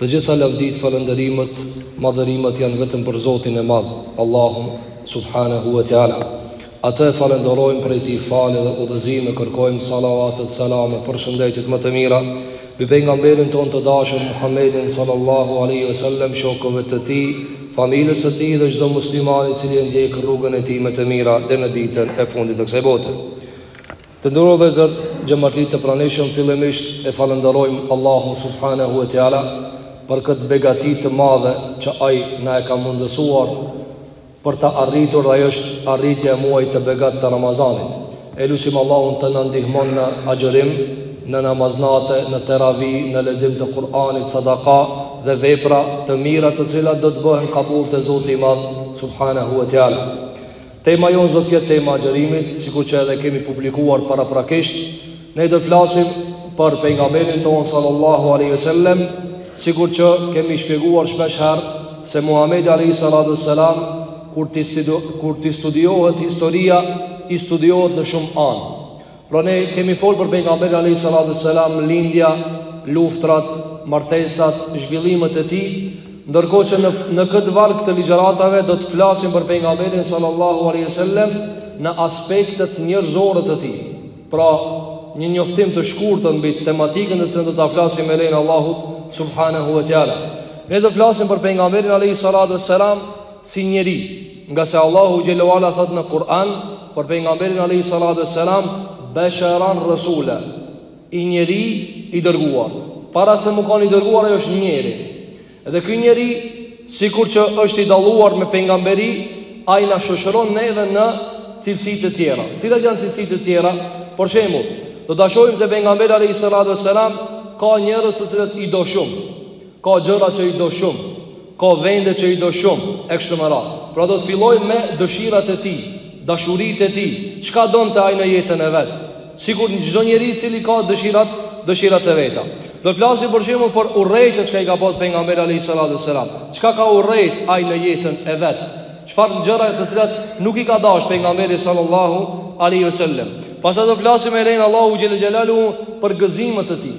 Të gjitha lavditë, falënderimet, madhërimet janë vetëm për Zotin e Madh, Allahun subhanahu wa taala. Atë e falënderojmë prej Tij falje dhe udhëzim kërkojmë, salavatet, selamet, përshëndetjet më të mira mbi pejgamberin tonë të dashur Muhammedin sallallahu alaihi wasallam, shokëve të tij, familjes së tij dhe çdo musliman i cili e ndjek rrugën e tij me të mira deri në ditën e fundit të kësaj bote. Të nderuar vëllezër, xhematli të pranishëm, fillimisht e falënderojmë Allahun subhanehu ve teala për këtë begati të madhe që Ai na e ka mundësuar për ta arritur dhe është arritja e muajit të begatë të Ramazanit. E lusim Allahun të na ndihmon në agjërim, në namaznate, në teravi, në lexim të Kur'anit, sadaka dhe vepra të mira të cilat do të bëhen kabul te Zoti i Madh subhanehu ve teala. Tema jonë do të jetë tema e agjërimit, sikur që edhe kemi publikuar paraprakisht. Ne do të flasim për pejgamberin tonë sallallahu alaihi wasallam, sikur që kemi shpjeguar shpesh herë se Muhamedi alaihi salatu wasalam kur t'i kur t'i studiohet historia, i studiohet në shumë anë. Pra ne kemi folë për pejgamberin alayhi salatu selam, lindja, luftrat, martesat, zhvillimet e tij, ndërkohë që në në këtë varg të ligjëratave do të flasim për pejgamberin sallallahu alaihi wasallam në aspektet njerëzore të tij. Pra, një njoftim të shkurtër mbi tematikën që ne do ta flasim me lejen e Allahut subhanahu wa taala. Ne do flasim për pejgamberin alayhi salatu selam si njeri, ngase Allahu xhele ve ala thotë në Kur'an për pejgamberin alayhi salatu wassalam basharan rasula, i njeri i dërguar. Para se me kanë i dërguar ai është njeri. Dhe ky njeri sikur që është i dalluar me pejgamberi, ai na shoqëron neve në cilësitë e tjera. Cilat janë cilësitë e tjera? Për shembull, do ta shohim se pejgamberi alayhi salatu wassalam ka njerëz të cilët i do shumë. Ka gjëra që i do shumë, ka vende që i do shumë, e kështu me radhë. Pra do të fillojmë me dëshirat e tij, dashuritë e tij, çka donte ai në jetën e vet. Sikur çdo njeri i cili ka dëshirat, dëshirat e veta. Do të flasim për shembull për urrejtjet që i ka pas pejgamberi alayhi salatu sallam. Çka ka urrejt ai në jetën e vet? Çfarë gjëra të cilat nuk i ka dashtë pejgamberi sallallahu alaihi wasallam. Pastaj do të flasim me lejen e Allahut xhele xhelaluhu për gëzimet e tij.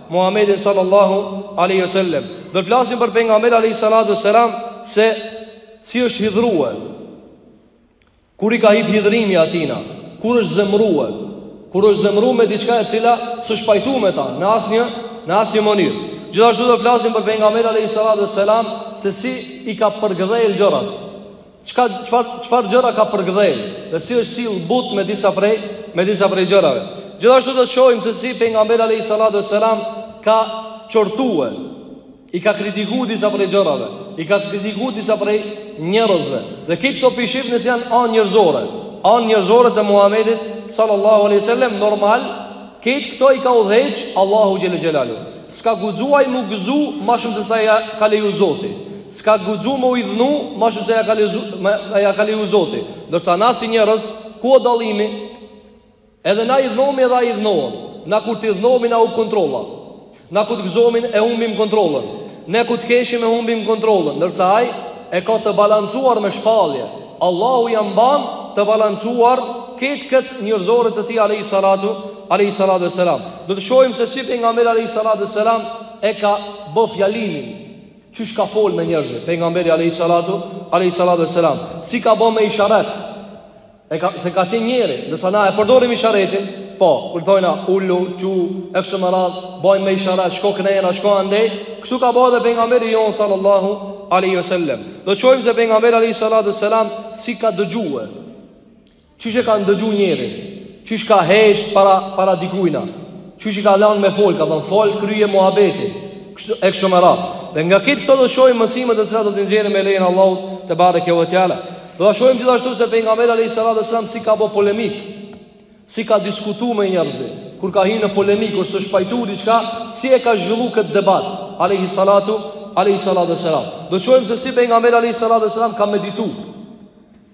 Muhammedit sallallahu alaihi wasallam. Do të flasim për pejgamberin alaihi salatu wasalam se si është hidhërue. Kur i ka hip hidhërimi atina, kur është zemërue, kur është zemëru me diçka e cila s'është pajtu me ta në asnjë në asnjë mënyrë. Gjithashtu do të flasim për pejgamberin alaihi salatu wasalam se si i ka përkëdhel gjërat. Çka çfarë çfarë gjëra ka përkëdhel dhe si është sill but me disa prej me disa prej gjërave. Gjithashtu do të shohim se si pejgamberi alayhi salatu selam ka çortuar, i ka kritikuar disa prej gjërave, i ka kritikuar disa prej njerëzve. Dhe krejt këto po i shohim se janë anë njerëzore, anë njerëzore e Muhamedit sallallahu alaihi wasallam normal Krejt këto i ka udhëheq Allahu xhele xhelaluhu. S'ka guxuaj mu gëzu ma shumë se sa ja ka leju Zoti. S'ka guxu mu idhnu ma shumë se ja ka leju ja ka leju Zoti. Ndërsa na si njerëz, ku o dallimi? Edhe na idhnomi edhe ai idhnohet. Na kur të idhnohemi na hup kontrolla. Na kur të gëzohemi e humbim kontrollën. Ne kur të qeshim e humbim kontrollën, ndërsa ai e ka të balancuar me shpallje. Allahu ja mban të balancuar këtë kët njerëzore të tij alayhi salatu alayhi salatu wassalam. Do të shohim se si pejgamberi alayhi salatu wassalam e ka bë fjalimin. Qysh ka fol me njerëzit pejgamberi alayhi salatu alayhi salatu wassalam. Si ka bë me isharet. E ka se ka qenë njeri, ndërsa na e përdorim isharetin, po, kur thojna ulu, çu, e kështu me radhë, bëjmë me isharet, shko kënena, shko andej, kështu ka bë edhe pejgamberi jonë sallallahu alaihi wasallam. Do shohim se pejgamberi alaihi salatu selam si ka dëgjuar. Qysh e ka ndëgju njeri, qysh ka hesht para para dikujna. Qysh i ka lënë me fol, ka thënë fol krye muhabetin. Kështu e kështu me radhë. Dhe nga krejt këto do shohim mësimet të cilat do t'i nxjerrim me lejen e Allahut tebareke ve teala. Do ta shohim gjithashtu se pejgamberi alayhis salam si ka bë polemikë, si ka diskutuar me njerëzit, kur ka hyrë në polemikë ose s'është pajtuar diçka, si e ka zhvilluar këtë debat alayhis salatu alayhis salatu selam. Do të shohim se si pejgamberi alayhis salatu selam ka medituar.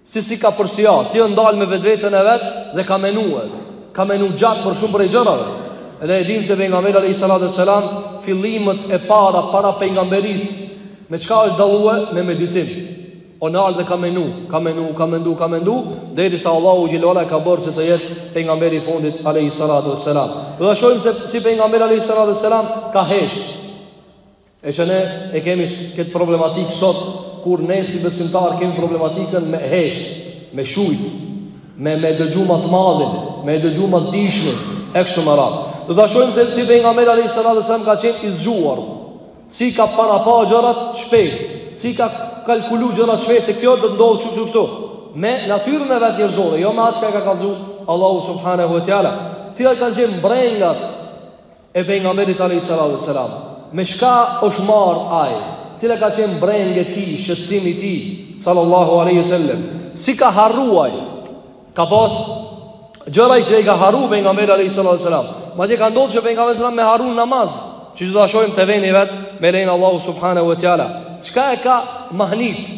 Si si ka përsiat, si është ndal me vetveten e vet dhe ka menuar. Ka menuar gjatë për shumë prej gjërave. Edhe e dim se pejgamberi alayhis salatu selam fillimet e para para pejgamberisë me çka është dalluar me meditim. O nal dhe ka menu, ka menu, ka mendu, ka mendu, derisa Allahu xhele ve ala ka bërë që të jetë pejgamberi i fundit Alehi Salatu e Selam. Dhe do ta shohim se si pejgamberi Alehi Salatu e Selam ka hesht. E që ne e kemi këtë problematikë sot, kur ne si besimtarë kemi problematikën me hesht, me shujtë, me, me dëgju ma të madhin, me dëgju ma të dijshmin, e kështu me radhë. Dhe do ta shohim se si pejgamberi Alehi Salatu e Selam ka qenë i zgjuar. Si i ka parapa gjërat shpejt, si i ka kalkulu gjërat shpejt se kjo do të ndodhë kështu kështu kështu. Me natyrën e vet njerëzore, jo me atë që ka kallzu Allahu subhanahu wa taala. Cilat kanë qenë mbrengat e pejgamberit alayhi salatu wasalam? Me çka është marr ai? Cila ka qenë brengë e tij, shqetësimi i tij sallallahu alaihi wasallam? Si ka harruaj Ka pas gjëra që i ka harru pejgamberi aleyhi salatu wasalam Madje ka ndodh që pejgamberi sallam me harru namaz Që do ta shohim te veni vet me lejen Allahu subhanahu wa ta'ala Çka e ka mahnit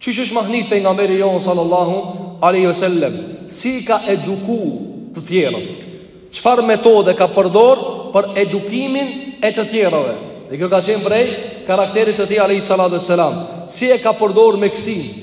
Qysh është mahnit pejgamberi jonë sallallahu aleyhi wasallam Si i ka eduku të tjerët Çfarë metode ka përdor për edukimin e të tjerëve Dhe kjo ka qenë prej karakterit të tij aleyhi salatu wasalam Si e ka përdor mjekësinë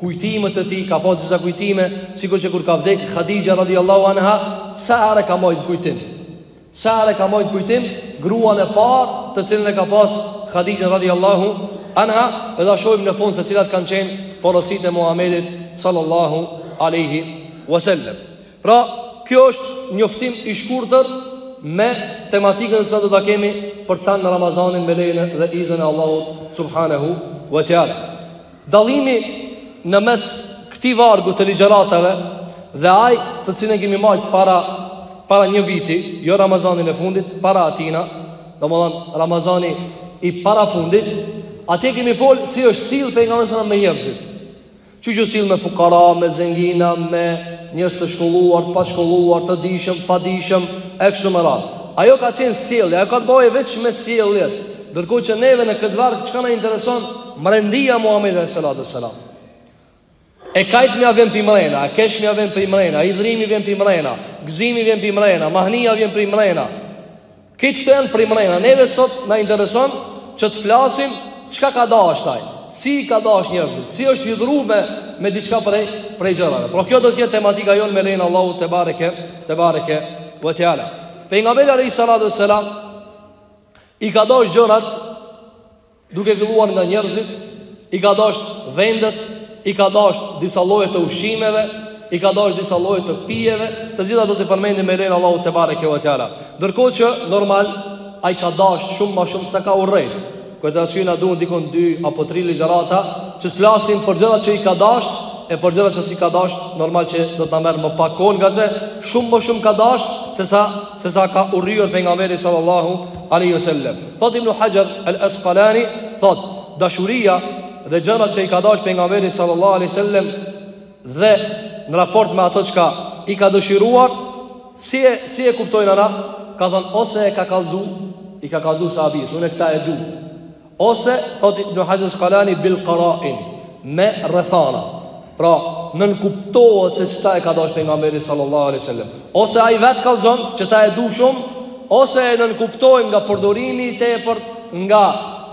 Kujtimet e tij, ka pas disa kujtime, sikur që kur ka vdekë Khadija radiallahu anha, sa herë e ka majt n'kujtim. Sa herë e ka majt n'kujtim, gruan e parë të cilën e ka pas Khadijan radiallahu anha, edhe ta shohim në fund se cilat kanë qenë porositë e Muhammedit sallallahu aleyhi wasallam. Pra, kjo është njoftim i shkurtër me tematikën se do ta kemi për tanë Ramazanin me lejen dhe izën e Allahut subhanahu wa ta'ala. Dallimi në mes këtij vargu të ligjëratave dhe ai të cilën kemi majt para para një viti, jo Ramazanin e fundit, para atina, domethënë Ramazani i para fundit, atje kemi fol si është sill pejgamberi sa me njerëzit. Qysh u sill me fukara, me zengina, me njerëz të shkolluar, të pashkolluar, të dijshëm, padijshëm, e kështu me radhë. Ajo ka qenë sjellja, ajo ka të bëjë veç me sjellje. Ndërkohë që neve në këtë varg çka na intereson Mrendia e Muhammedit aleyhi salatu salam E kajtmja vjen prej mrena E keshmja vjen prej mrena Hidhrimi vjen prej mrena Gzimi vjen prej mrena Mahnia vjen prej mrena Krejt këto janë prej mrena Neve sot na intereson Që të flasim Çka ka dasht ai Si i ka dasht njerëzit Si është hidhru me Me diçka prej Prej gjërave Pra kjo do të jetë tematika jonë Me lejen Allahu tebareke tebareke wa ta'ala Pejgamberi aleyhi salatu salam I ka dasht gjërat Duke filluar nga njerëzit, i ka dashtë vendet, i ka dashtë disa lloje të ushqimeve, i ka dashtë disa lloje të pijeve, të gjitha do t'i përmendim me lejen Allahu tebareke wa ta'ala. Ndërkohë që, normal, ai ka dashtë shumë ma shumë se ka urrejt. Këtë arsye na duhen dikun dy apo tri ligjarata, që të flasim për gjërat që i ka dashtë, e për gjërat që s'i ka dashtë, normal që do të na merr më pak kohë, ngase shumë më shumë ka dashtë, se sa, se sa ka urryer pejgamberi sallallahu aleyhi wasallem. Thot Ibn Hajar al-Asqalani, thot, dashuria dhe gjërat që i ka dashur pejgamberi sallallahu alaihi wasallam dhe në raport me ato çka i ka dëshiruar, si e si e kuptojna na? Ka thon ose e ka kallzu, i ka kallzu sahabi, unë këta e du. Ose thot Ibn Hajar al-Asqalani bil qara'in me rrethana. Pra, nënkuptohet se qeta e ka dashtë Pejgamberi sallallahu alai sallam Ose ai vetë kallzon qeta e du shumë Ose e nënkuptojmë nga përdorimi i tepërt nga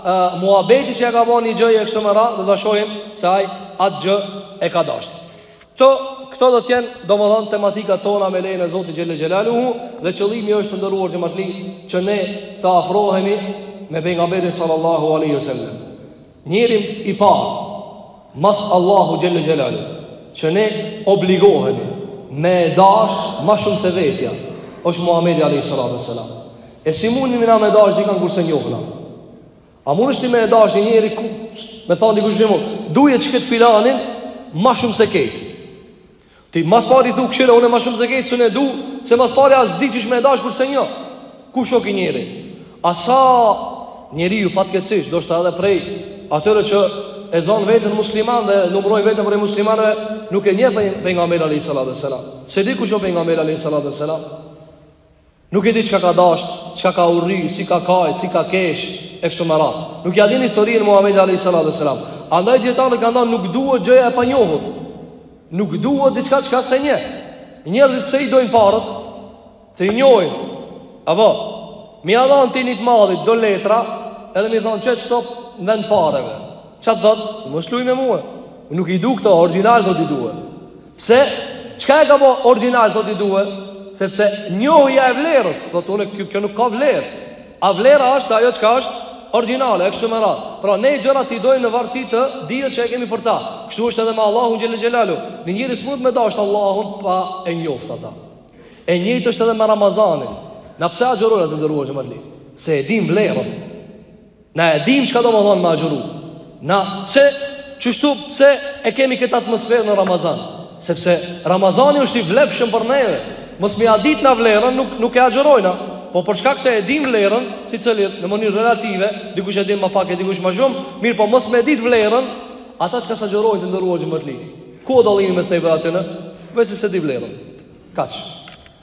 uh, muabeti që e ka bo një gjë e kështu me radhë do ta shohim se ai atë gjë e ka dash Këto, këto do të jenë domethanë tematikat tona me lejen e Zotit Xhelle Xhelaluhu Dhe qëllimi është të nderuar xhematli që ne të afrohemi me Pejgamberin sallallahu alai sallam Njeri i parë, mas Allahut Xhelle Xhelaluhu, që ne obligohemi me e dashtë ma shumë se vetja, është Muhammedi a.s. E si mundemi na me dashtë dikan kur s'e njohna? A mundesh ti me e dashtë një njeri ku, me thanë dikush mo, duje qeket filanin ma shumë se kejt. Ti ma s'pari thu kshyre une ma shumë se kejt s'un e du se ma s'pari as s'di qysh me e dash kur s'e njoh kush o ky njeri a sa njeri ju fatkeqësisht ndoshta edhe prej atyre që e zanë vetën musliman dhe numrojnë vetën prej muslimanëve nuk e njeh Pejgamberin a.s. s'e di kush o Pejgamberi a.s. Nuk e di çka ka dashtë, çka ka urry, si ka kajt, si ka kesh, e kështu me radhë. Nuk ja din historinë Muhamedi alayhi salatu wasalam. Andaj dietarët kanë thënë nuk duhet gjëja e panjohur. Nuk duhet diçka çka s'e njeh. Njerëzit pse i dojnë paret? Se i njohin. Apo, me ia dhanë ti një të madhit do letra, edhe me i thanë qe qëto në vend pareve. Ça të thotë? Mos luj me mue. Nuk i du këto, origjinal do t'i duhet. Pse? Çka e ka bo origjinal, thot i duhet? Sepse njohja e vlerës, thot unë, kjo, kjo nuk ka vlerë. A vlera është ajo çka është origjinale, e kështu me radhë. Pra, ne gjërat i dojmë në varësi të dijes që e kemi për ta. Kështu është edhe me Allahun Xhelle Xhelaluhu. Një njeri s'munt me dashtë Allahun pa e njoftë ata. E njëjtë është edhe me Ramazanin. Na pse agjërojmë të nderuar xhematli? Se e dim vlerën. Na e dim çka domethanë me agjëru Na, pse, qështu, pse e kemi këtë atmosferë në Ramazan Sepse Ramazani është i vlefshëm për neve Mos me ia ditë na vlerën nuk, nuk e agjërojna Po për shkak se e dim vlerën, secili, në mënyrë relative, dikush e din më pak e dikush më shumë, mirë po mos me dit vlerën, ata çka s'agjërojnë të nderuar xhematli. Ku o dallimi mes neve dhe atyne? Veç se s'e di vlerën. Kaqë.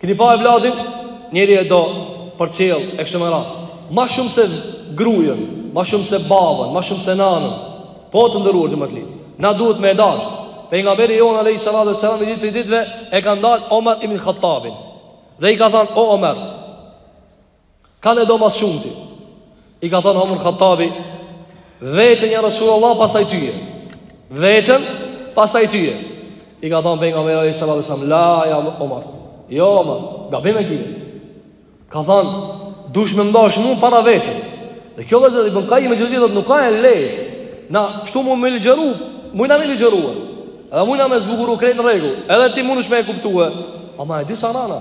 Kini pa evladin, njeri e do përcjell, e kështu me radhë. Ma shumë se grujën, ma shumë se babën, ma shumë se nanën. Po të nderuar xhematli. Na duhet me e dashtë. Pejgamberi jonë, alayhi salatu wasalam, një ditë prej ditëve, e ka ndalë Omer ibn Khattabin. Dhe i ka thanë, o Omer, Kanë e do ma s'shumti I ka thonë Omar Khattabi Veten ja resulallah pastaj tye Veten pastaj tye I ka thonë pejgamberi alayhi salatu wasalam La ja Omar Jo Omar Gabim e ki Ka thonë Dush me m'dasht mu para vetes Dhe kjo vëllezër I përka i me gjëzit Dhe nuk a e lehtë Na kështu mujna me ligjëru Mujna me ligjëru Edhe mujna me zbukuru krejt në rregull Edhe ti mundesh me e kuptu e Ama e disa rana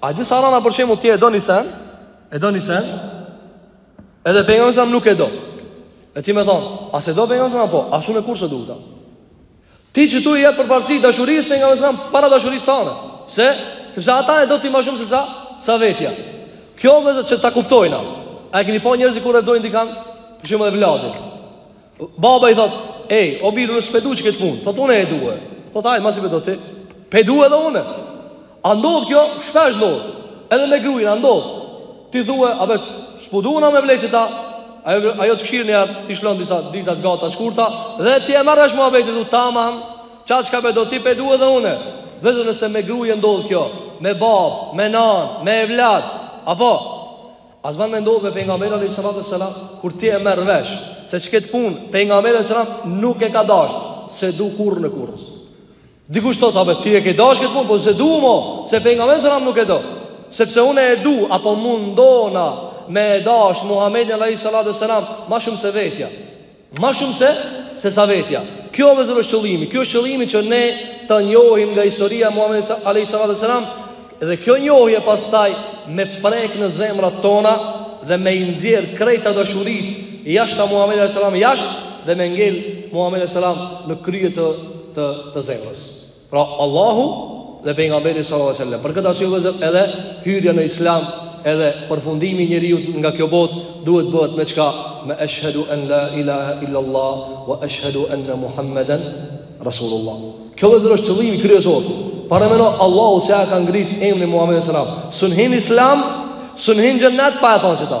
A disa rana për shembull ti e do ni sen. E do ni sen. Edhe pejgamberi alayhi salam nuk e do. E ti me thonë, a s'e do pejgamberi alayhi salam a? Po as unë kurrë s'e du ata. Ti qështu i jep përparësi dashurisë pejgamberit alayhi salam para dashurisë tane. Pse? Sepse ata e do ti më shumë se sa sa vetja. Kjo vëllezër që ta kuptojna. A e keni pa njerëz që kur e dojnë dikan? Për shembull evladin. Baba i thot, ej, o bir, unë s'pe du qëket punë. Thot, unë e due. Thot, ajt, masi pe do ti, pe du edhe unë. A ndodh kjo, shpesh ndodh. Edhe me gruen, a ndodh. Ti thue, a bet, s'po du unë me ble qeta. Ajo, ajo të këshirë njerë, ti shlon disa dita të gata, shkurta. Dhe ti e marrë është mua bejtë, du, tamam qaçka pe do ti, pe du edhe unë. Vëllezër nëse me grue ndodh kjo, me babë, me nanë, me evlat, apo, A s'ban me ndodh me pejgamberin alayhis salatu wassalam kur ti e merr vesh se qëket punë pejgamberi alayhis salam nuk e ka dasht s'e du kurrën e kurrës. Dikush thot apo ti e ke dasht këtë punë po s'e du mo se pejgamberi alayhis salam nuk e do. Sepse unë e du apo mundona me e dasht Muhamedin alayhis salatu wassalam më shumë se vetja. Më shumë se se sa vetja. Kjo vëllezër është qëllimi, kjo është qëllimi që ne ta njohim nga historia e Muhamedit alayhi salatu wasalam dhe kjo njohje pastaj me prek në zemrat tona dhe me i nxjerr krejt ato dashuri jashtë Muhamedit alayhi salam jashtë dhe me ngel Muhamedi alayhi salam në krye të të, të zemrës. Pra Allahu dhe pejgamberi sallallahu alajhi wasallam. Për këtë arsye vëllezër edhe hyrja në Islam, edhe përfundimi i njeriut nga kjo botë duhet bëhet me çka? Me eshhedu an la ilaha illa Allah wa eshhedu anna Muhammeden rasulullah. Kjo vëllezër është qëllimi kryesor. Paramendo Allahu se ia ka ngrit emrin Muhammedit sallallahu alajhi wasallam. S'un hin n'Islam, s'un hin n'xhennet pa e thonë qeta.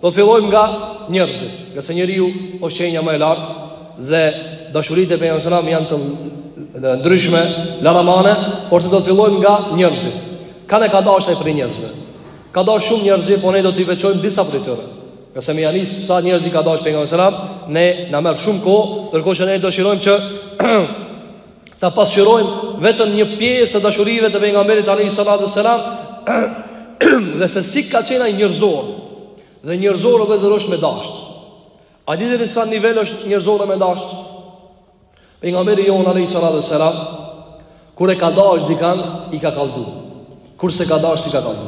Do të fillojmë nga njerëzit, ngase njeriu është qenia më e lartë dhe dashuritë e pejgamberit sallallahu alajhi wasallam janë të ndryshme laramane, por se do të fillojmë nga njerëzit. Kanë ka dasht ai prej njerëzve. Ka dasht shumë njerëz, por ne do t'i veçojmë disa prej tyre. Nëse me ia nis sa njerëz i ka dasht pejgamberi sallallahu alajhi wasallam, ne na merr shumë kohë, ndërkohë që ne dëshirojmë që ta pasqyrojmë vetëm një pjesë të dashurive të pejgamberit alayhi salatu wasalam dhe se si ka qenë ai njerëzor. Dhe njerëzor vllezër osht me dash. A di deri sa nivel është njerëzor me dash? Pejgamberi jon alayhi salatu wasalam kur e ka dash dikan i ka kallzu. Kur s'e ka dash s'i ka kallzu.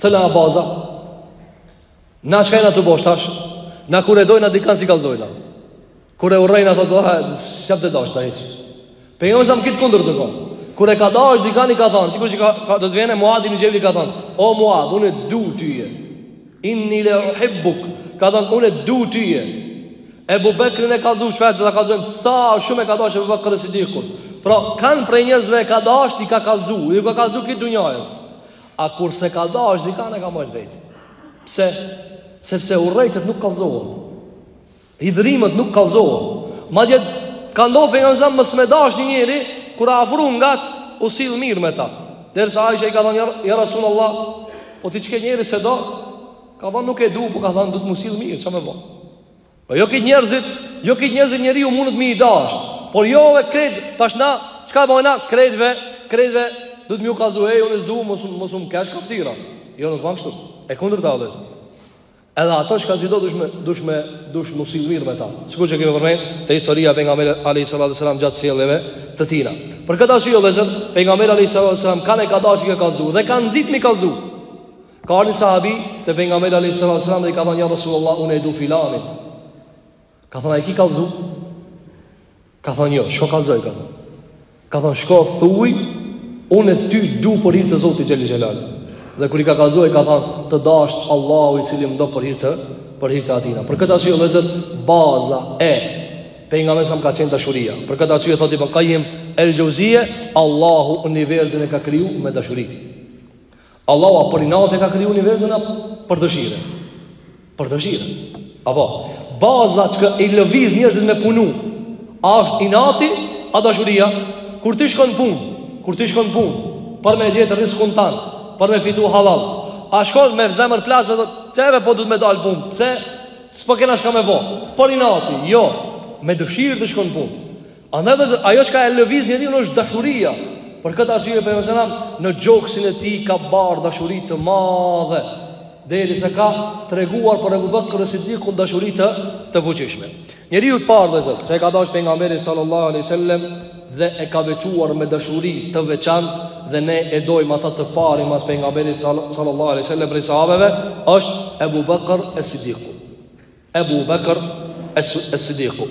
Cila a baza? Na çka jena tu bo tash? Na kur e dojna dikan s'i kallzojna. Kur e urrejna thojna, shep s'të dashta hiç. Pejgamberi a.s. krejt kundërt ka konë. Kur e ka dashtë dikan i ka thonë, sikur që ka, ka, do të vjen, Muadh ibn Xhebelit ka thonë, o Muadh, unë e du tyje, inni le uhibbuk, ka thonë, unë e du tyje. Ebu Bekrin e kallzu, shpejt do ta kallzojmë, sa shumë e ka dashtë Ebu Bekër Sidikun. Pra, kanë prej njerëzve e ka dashtë, i ka kallzu, i ka kallzu krejt dunjasë. A kur s'e ka dashtë dikan, e ka majtë n'vete. Pse? Sepse urrejtjet nuk kallzohen. Hidhërimet nuk kallëzohen. Madje ka ndodhur pejgamberi a.s. mos me dash një njeri kur a afru ngat u sill mirë me ta. Derisa Aisha i ka thënë ja Rasulullah, po ti qet njeri s'e do? Ka thënë nuk e du, po ka thënë duhet m'u sill mirë, çka me bo? Po jo krejt njerëzit, jo krejt njerëzit njeriu mundet me i dash, por jo edhe krejt, tash na çka bojna, krejtve, krejtve duhet me u kallzu, unë s'të du mos mos um kesh kaftira. Jo nuk bën kështu. E kundërta është. Edhe ato çka s'i do duhesh me, duhesh me, duhesh m'u sill mirë me ta. Sikur që kemi përmend te historia e pejgamberit a.s. gjatë sjelleve të tina. Për këtë arsye vllezër, pejgamberi a.s. kanë e ka dash i ka kallzu dhe ka nxit me i kallzu. Ka ardh ni sahabi te pejgamberi a.s. dhe i ka thanë ja Rasulullah, unë e du filanin. Ka thonë, a i ki kallzu? Ka thonë, jo, shko kallzoj, ka thonë. Ka thonë, shko thuj, unë e ty du për hir të Zotit xhel-le xhelaluhu. Dhe kur i ka kallzu, i ka thonë, të dashtë Allahu i cili më do për hir të, për hir të tina. Për këtë arsye, vllezër, baza e pejgamberit a.s. ka qenë dashuria. Për këtë arsye, thot Ibn Kajim el Xhevzije, Allahu universin e ka kriju me dashuri. Allahu a për inati e ka kriju universin a për dëshire Për dëshire Apo Baza çka i lëviz njerëzit me punu A është inati A dashuria Kur ti shkon pun Kur ti shkon pun Për me gjet rriskun tan Për me fitu halal A shkon me zemër plas me dhe Qeve po duhet me dalë pun Pse S'po kena çka me bo Për inati Jo Me dëshirë ti shkon pun Andaj vllezër, ajo çka e lëviz njeriun është dashuria. Për këtë arsye pejgamberi a.s., në gjoksin e tij ka bart dashuri të madhe. Derisa ka treguar për Ebu Bekër Sidikun dashuri të, të fuqishme. Njeriu i parë vllezër, që e ka dash pejgamberi sallallahu aleyhi sallem, dhe e ka veçuar me dashuri të veçantë, dhe ne e dojmë ata të parin mas pejgamberit sallallahu aleyhi sallem, prej sahabeve, është Ebu Bekër Sidiku. Ebu Bekr Es-Sidiku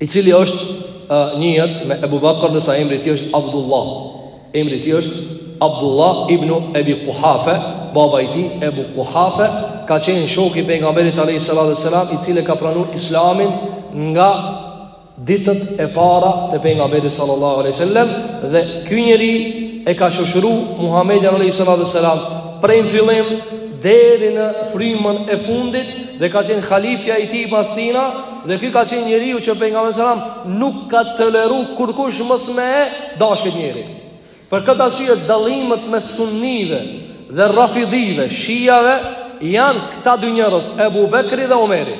I cili është uh, njoft me Ebu Bekr ndërsa emri i tij është Abdullah Emri i tij është Abdullah ibn Ebi Kuhafe Baba i tij Ebu Kuhafe Ka qenë shok i pejgamberit alejhi salatu ve selam I cili ka pranu islamin nga ditët e para të pejgamberit sallallahu alaihi wasallam dhe ky njeri e ka shoshru Muhamedin alaihi salatu wasalam prej në fillim deri në frymën e fundit dhe ka qenë halifja i tij pas tina dhe ky ka qenë njeriu që pejgamberi sallallahu alaihi wasallam nuk ka toleruar kurkush mos me e dashtë këtë njeri. Për këtë arsye dallimet mes sunnive dhe rafidive, shijave janë këta dy njerëz, Ebu Bekri dhe Omeri.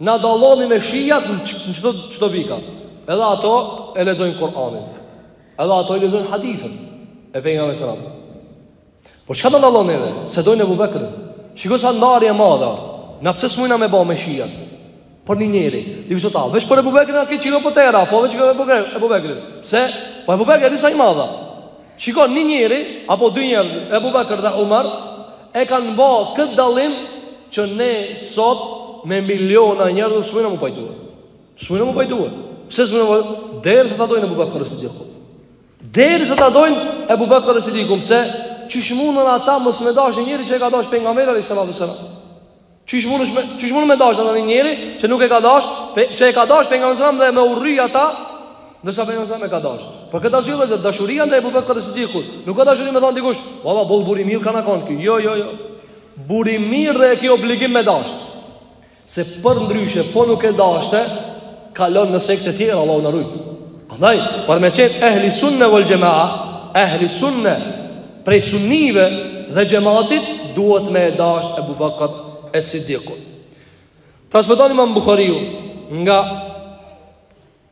Na dallojmë me shijat në çdo çdo pika. Edhe ato e lexojnë Kur'anin. Edhe ato e lexojnë hadithin e pejgamberit sallallahu alajhi wasallam. Po çka na dallon neve? S'e dojnë Ebu Bekrin. Shiko sa ndarje e madhe. Na pse s'mujna me ba me shijat? Por një njeri, i kështu ta, veç për Abu Bakrin a ke qilo po tera, po veç për Abu Bakrin. Pse? Po Ebu Bekri është sa i madh. Shiko, një njeri apo dy njerëz, Ebu Bekër dhe Umar, e kanë bë këtë dallim që ne sot me miliona njerëz s'mujna m'u pajtuar. S'mujna m'u pajtuar. Pse s'mun derisa ta dojnë Ebu Bekër es-Sidikun. Derisa ta dojnë Ebu Bekër es-Sidikun, pse qysh munden ata mos me dashë një njeri që e ka dashë pejgamberi sallallahu alajhi wasallam. Qysh mundesh me qysh mund me dashtë atë njeri që nuk e ka dashur, pe, që e ka dashur pejgamberi alejhi selam dhe me urry ata, ndërsa pejgamberi alejhi selam e ka dashur. Për këtë arsye vëllezër dashuria ndaj Abu Bakr as-Siddiqut, nuk ka dashuri me thanë dikush, valla boll burrë i mirë ka kon ky. Jo, jo, jo. Burrë i mirë dhe e ke obligim me dashtë. Se përndryshe, po nuk e dashte, Kalon në sekte të tjera, Allahu na ruajtë. Andaj, për me qenë ehli sunne vel xhemaa, ehli sunne prej sunnive dhe xhematit duhet me e dashtë Ebu Bekër es-Sidikun. Transmeton Imam Bukhariu nga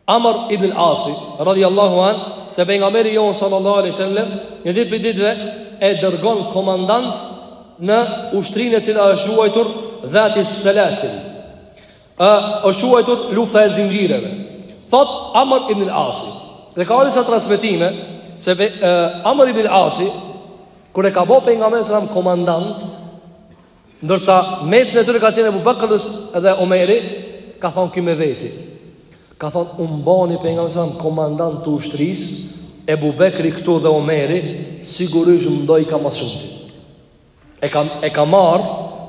Amr ibn al-As radiyallahu an se pejgamberi jonë sallallahu alaihi wasallam një ditë prej ditëve e dërgon komandant në ushtrinë e cila është quajtur Dhati Salasil. Ë është quajtur lufta e zinxhireve. Thotë Amr ibn al-As. Dhe ka disa transmetime se be, e, Amr ibn al-As kur e ka bë pejgamberi alejhi selam komandant, ndërsa në mesin e tyre ka qenë Ebu Bekri dhe Omeri, ka thon ky me veti. Ka thon u, m'bani pejgamberi alejhi selam komandant të ushtrisë, Ebu Bekri këtu dhe Omeri, sigurisht më dojka ma së shumti. E ka e ka marr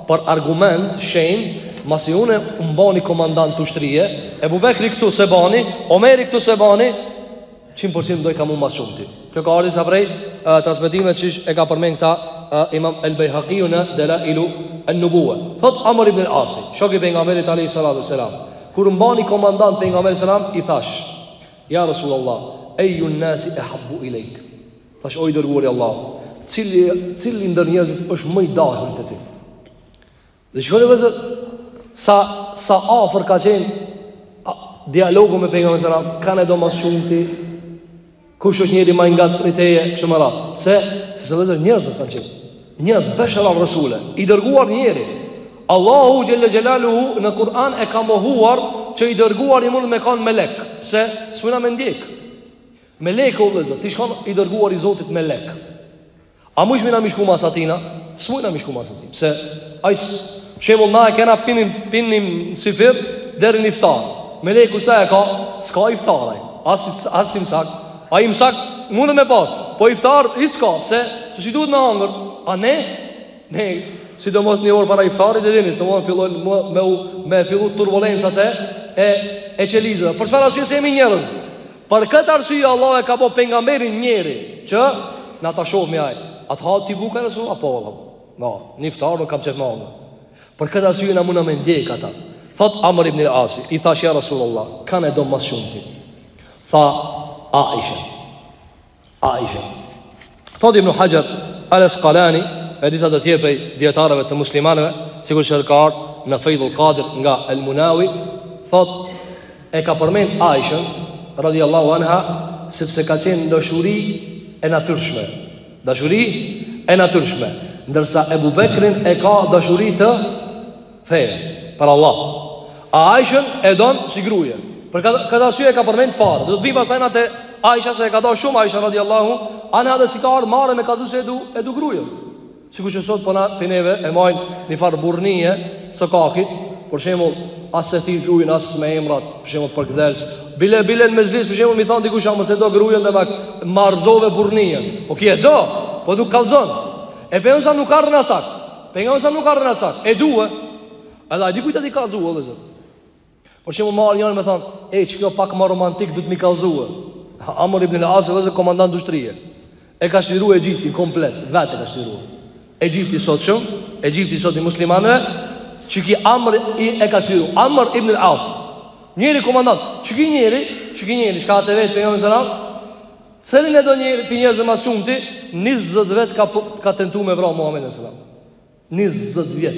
për argument shenj, masi unë më bani komandant ushtrie, e Bubekri këtu se bani, Omeri këtu se bani, 100% do ket mu ma shumë ti. Kjo ka ardhë sa prej uh, transmitimet që e ka përmend këta uh, Imam El Bejhakiu në Delailu El Nubue. Thot Amr ibn El Asi, shok i pejgamberit alayhi salatu wasalam, kur më bani komandant pejgamberi sallam i thash: Ja Rasulullah, ejjun nasi ehabbu ilejk Thash, O i dërguari i Allahut, cili cili ndër njerëzit është më i dashur te ti? Dhe shikoni vllezër sa sa afër ka qenë dialogu me pejgamberin sallallahu alajhi wasallam, kan e do ma shumë ti kush është njeri ma i ngat prej teje kështu me radh. Se se vllezër njerëz kanë qenë. Njerëz, besheren rasula, i dërguar njeri. Allahu xhalla xhelalu në Kur'an e ka mohuar që i dërguari mund me kanë melek, se s'mujna me ndjek. Melek o vëllezër, t'ish kon i dërguar i Zotit melek. A mujmi na me shku mas atina? S'mujna me shku mas atina. Pse? Ai shembull na e kena prej në prej në syfyr deri në iftar. Meleku sa e ka? S'ka iftar ai. As as imsak. A imsak mundet me pas. Po iftar hiç s'ka. Pse? Se s'i duhet me hangër. A ne? Ne sidomos një orë para iftarit e dini, domethënë fillojnë me, me, me fillu turbulencat e, e, e qelizave. Për çfarë arsye? Se jemi njerëz? Për këtë arsye Allahu e ka bo pejgamberin njeri Që na ta shohmi ai A t'hahet ty buka ja Rasulullah? Po vallah Na, në iftar nuk kam qejf me hangër Për këtë arsye na mujna me ndjek ata Thot Amr ibn Asi I thash ja Rasulullah Kan e do ma s'shumti ti Tha Aisha Aisha. Thotë Ibn Hajar al-Asqalani, e disa të tjerë prej dijetarëve të muslimanëve, sikur që ka ardhur në Faidul Qadir nga Al-Munawi, thotë e ka përmend Aishan radhiyallahu anha sepse ka qenë dashuri e natyrshme. Dashuri e natyrshme, ndërsa Ebu Bekrin e ka dashuri të Fesë, për Allah. A Aishën e don si grue. Për këtë këtë arsye e ka përmend parë. Dhe të bijën e saj nashta Aisha se e ka dashur shumë Aisha radiallahu anha dhe s'i ka ardhur marre me kallëzu se e du e du grujen. Sikur që sot do prej neve e majnë një farë burrnie s'ka kit, për shembull, as s'e thirr grujen as me emrat, për shembull përkdhelës. Bile bile në mexhlis për shembull me i thon dikush a e do grujen dhe ma marrove burrnien. Po ky e do, po nuk kallzon. E pejgamberit s'a nuk i ardh rënd aspak. Pejgamberit sa nuk i ardh rënd aspak. E due. Edhe ai dikujt me i kallzue, vëllazër. Për shembull m'ardh njoni me thon, "Ej, shko pak ma romantik do t'mi kallzue." Amr ibn al-As vllezër komandant ushtrie. E ka çliru Egjiptin komplet, vetë e ka çliru. Egjipti sot shum, Egjipti sot i muslimanëve, qiky Amri e ka çliru. Amr ibn al-As. Njeri komandant, qiky njeri, qiky njeri, çka e vet pejgamberin sallallahu Cilin e do njeri prej njerëzve ma së shumti, 20 vjet ka, po, ka tentu me vra Muhammedin alejhi selam. 20 vjet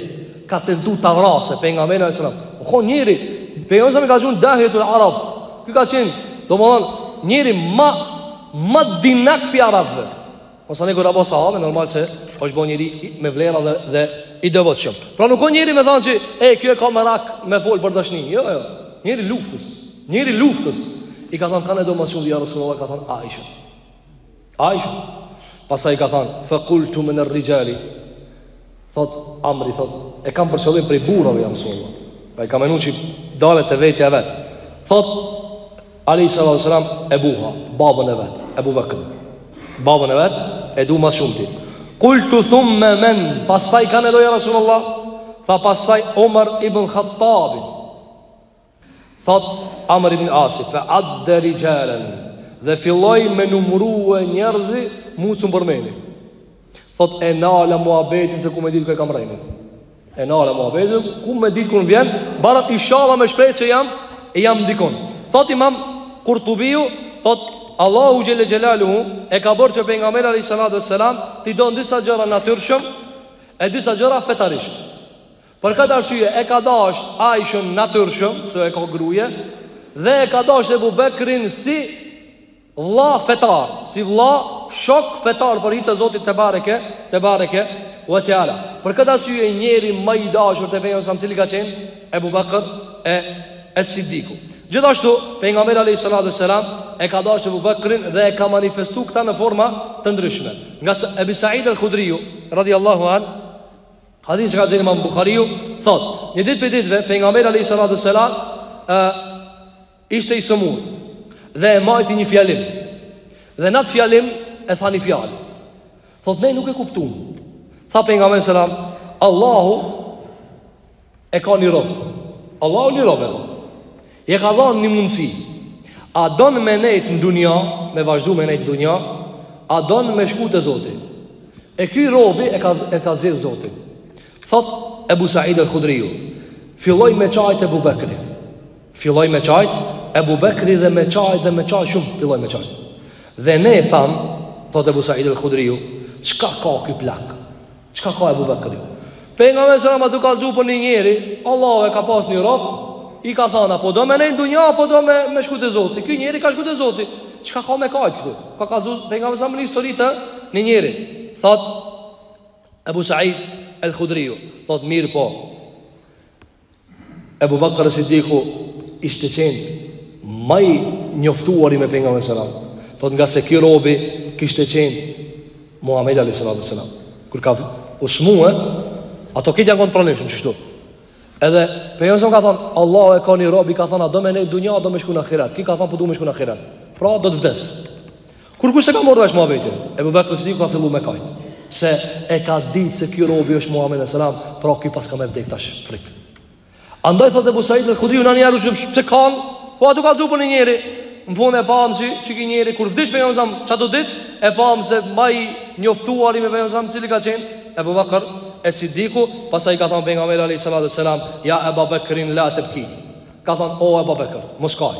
ka tentu ta vrasë pejgamberin alejhi selam. O ky njeri, përnjimen ka qenë dahijetul Arab. Ky ka qenë, domethanë, njeri ma, ma dinak prej arabve. Masanej kur u bo sahabe, normal se është bo njeri me vlera dhe, dhe i devotshëm. Pra nuk o njeri me thanë që, e, kjo e ka merak me folë për dashni. Jo, jo, njeri luftës. Njeri luftës i ka thanë kan e do ma së shumti ja Resulullah i ka thanë Aisha. Aisha. Pastaj i ka thanë fa qultu min ar-rijali. Thot Amri thot e kam për qëllim prej burrave ja Resulullah. Ai ka menu që del te vetja e vet. Thot alejhi salatu selam ebuha babën e vet, Abu Bakr. Babën e vet e du ma së shumti. Qultu thumma man? Pastaj kan e do ja Resulullah. Tha pastaj Omar ibn Khattabin Thot Amr ibn Asi, fa adda rijalan dhe filloi me numru njerëz, mu s'um përmeni. Thot e nala muhabetin se ku me ditë ku e kam renin. E nala muhabetin ku me ditë ku m'vjen, bare ishalla me shpresë që jam, e jam dikun. Thot imam Kurtubiu, thot Allahu xhele xhelaluhu e ka bërë që pejgamberi a.s. t'i don disa gjëra natyrshëm e disa gjëra fetarisht. Për këtë arsye e ka dashtë Aishën natyrshëm, se e ka grue, dhe e ka dashtë Ebu Bekrin si vlla fetar, si vlla shok fetar për hir të Zotit tebareke, tebareke wa taala. Për këtë arsye njeri ma i dashur te pejgamberi alejhi selam cili ka qenë Ebu Bekr e e Siddiku. Gjithashtu, pejgamberi alayhi salatu selam e ka dashtë Ebu Bekrin dhe e ka manifestu këtë në forma të ndryshme. Nga Abi Sa'id al-Khudri radhiyallahu an Hadith që ka shënu imam Bukhariu Thot, një dit prej ditve pejgamberi alejhi salatu selam Ishte i sëmur Dhe e majti një fjalim Dhe në atë fjalim e tha një fjal Thot, ne nuk e kuptum Tha pejgamberi alejhi selam Allahu e ka një rob. Allahu një rob e ka. Ja ka dhanë një mundësi. A don me nejt në dunja, me vazhdu me nejt në dunja, a don me shku të Zotit. E ky robi e ka e ka zgjedh Zotin. Thot Ebu Said al-Khudriu, filloi me çajt Ebu Bekri. Filloi me çajt Ebu Bekri dhe me çajt dhe me çajt shumë filloi me çajt. Dhe ne tham, thot Ebu Said al-Khudriu, çka ka ky plak? Çka ka Abu Bakri? Pejgamberi alejhi selam tu kallxu për një njeri, Allahu e ka pas një rob, i ka thanë a po do me nejt në dunja a po do me, me shku te Zoti. Ky njeri ka shku te Zoti. Çka ka me kajt këtu? Ka kallxu pejgamberi alejhi selam një histori të një njeri. Thot Abu Said al-Khudri, thot mirëpo. Ebu Bakr Siddiku kishte qenë ma i njoftuari me pejgamberin alejhi selam Thot nga se ky robi kishte qenë Muhammedi alejhi salatu selam Kur ka u smue Ato krejt janë konë të pranishëm shtu Edhe pejgamberi alejhi selam ka thonë Allahu e ka një rob i ka thonë a do me nejt n'dunja a do me shku në ahiret Ky ka thonë po du me shku në ahiret Pra do të vdes Kurkush s'e ka marrë vesh muhabetin, Ebu Bekër es-Siddiku ka fillu me kajt. Se e ka ditë se ky robi është Muhammedi alejhi selam, pra ky paska me vdek tash frik. Andaj thotë Ebu Said el-Hudriju në njerë u që pse kan, po atë u ka të zupën e njeri, në fund e pamë që, që ky njeri, kur vdiq pejgamberi alejhi selam, që atë ditë, e pamë se ma i njoftuari me pejgamberin alejhi selam, cili ka qenë, Ebu Bekër es-Siddiku, pastaj ka thonë pejgamberi a.s. Ja Eba Bekrin la tebki, ka thonë, o Eba Bekër, mos kaj,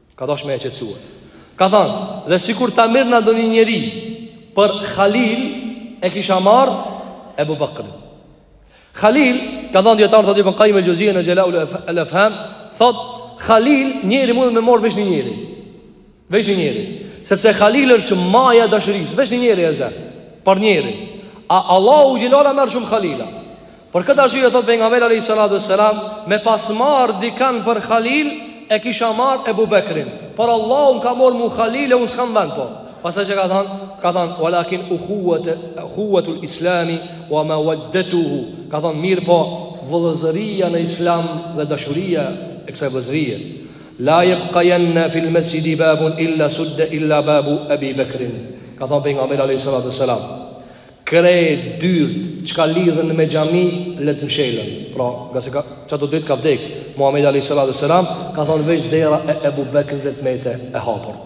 Ka dash me e qetsue Ka than Dhe si kur ta mirrna ndonjë njeri Për Khalil E kisha marrë Ebu Bakrin Khalil Ka than dijetarët Thot Ibn Kajim el-Xhevzije në Xhelaul Efham Thot Khalil Njeri mund me marr veç një njeri Veç një njeri Sepse Khalil është maja e dashërisë Veç një njeri e zen Për njeri A Allahu xhele ala merr shumë Khalila Për këtë arsye thotë pejgamberi alejhi salatu selam me pas marr dikan për Khalil e kisha marr Ebu Bekrin, por Allahu më ka marr mu Khalil e unë s'kam vend po. Pastaj çka thënë, ka thënë walakin ukhuwatul islami wa mawaddatuhu. Ka thënë mirëpo vëllëzëria në islam dhe dashuria e kësaj vëllëzërie. La yabqayanna fil masjidi babun illa sudda illa babu Ebi Bekrin. Ka thënë pejgamberi alejhi salatu selam Krejt dyrt çka lidhen me xhami le të mshelen. Pra, ngase ka çato ditë ka vdek. Muhamedi alayhi salatu selam ka thon veç dera e Ebu Bekrit le të mete e hapur.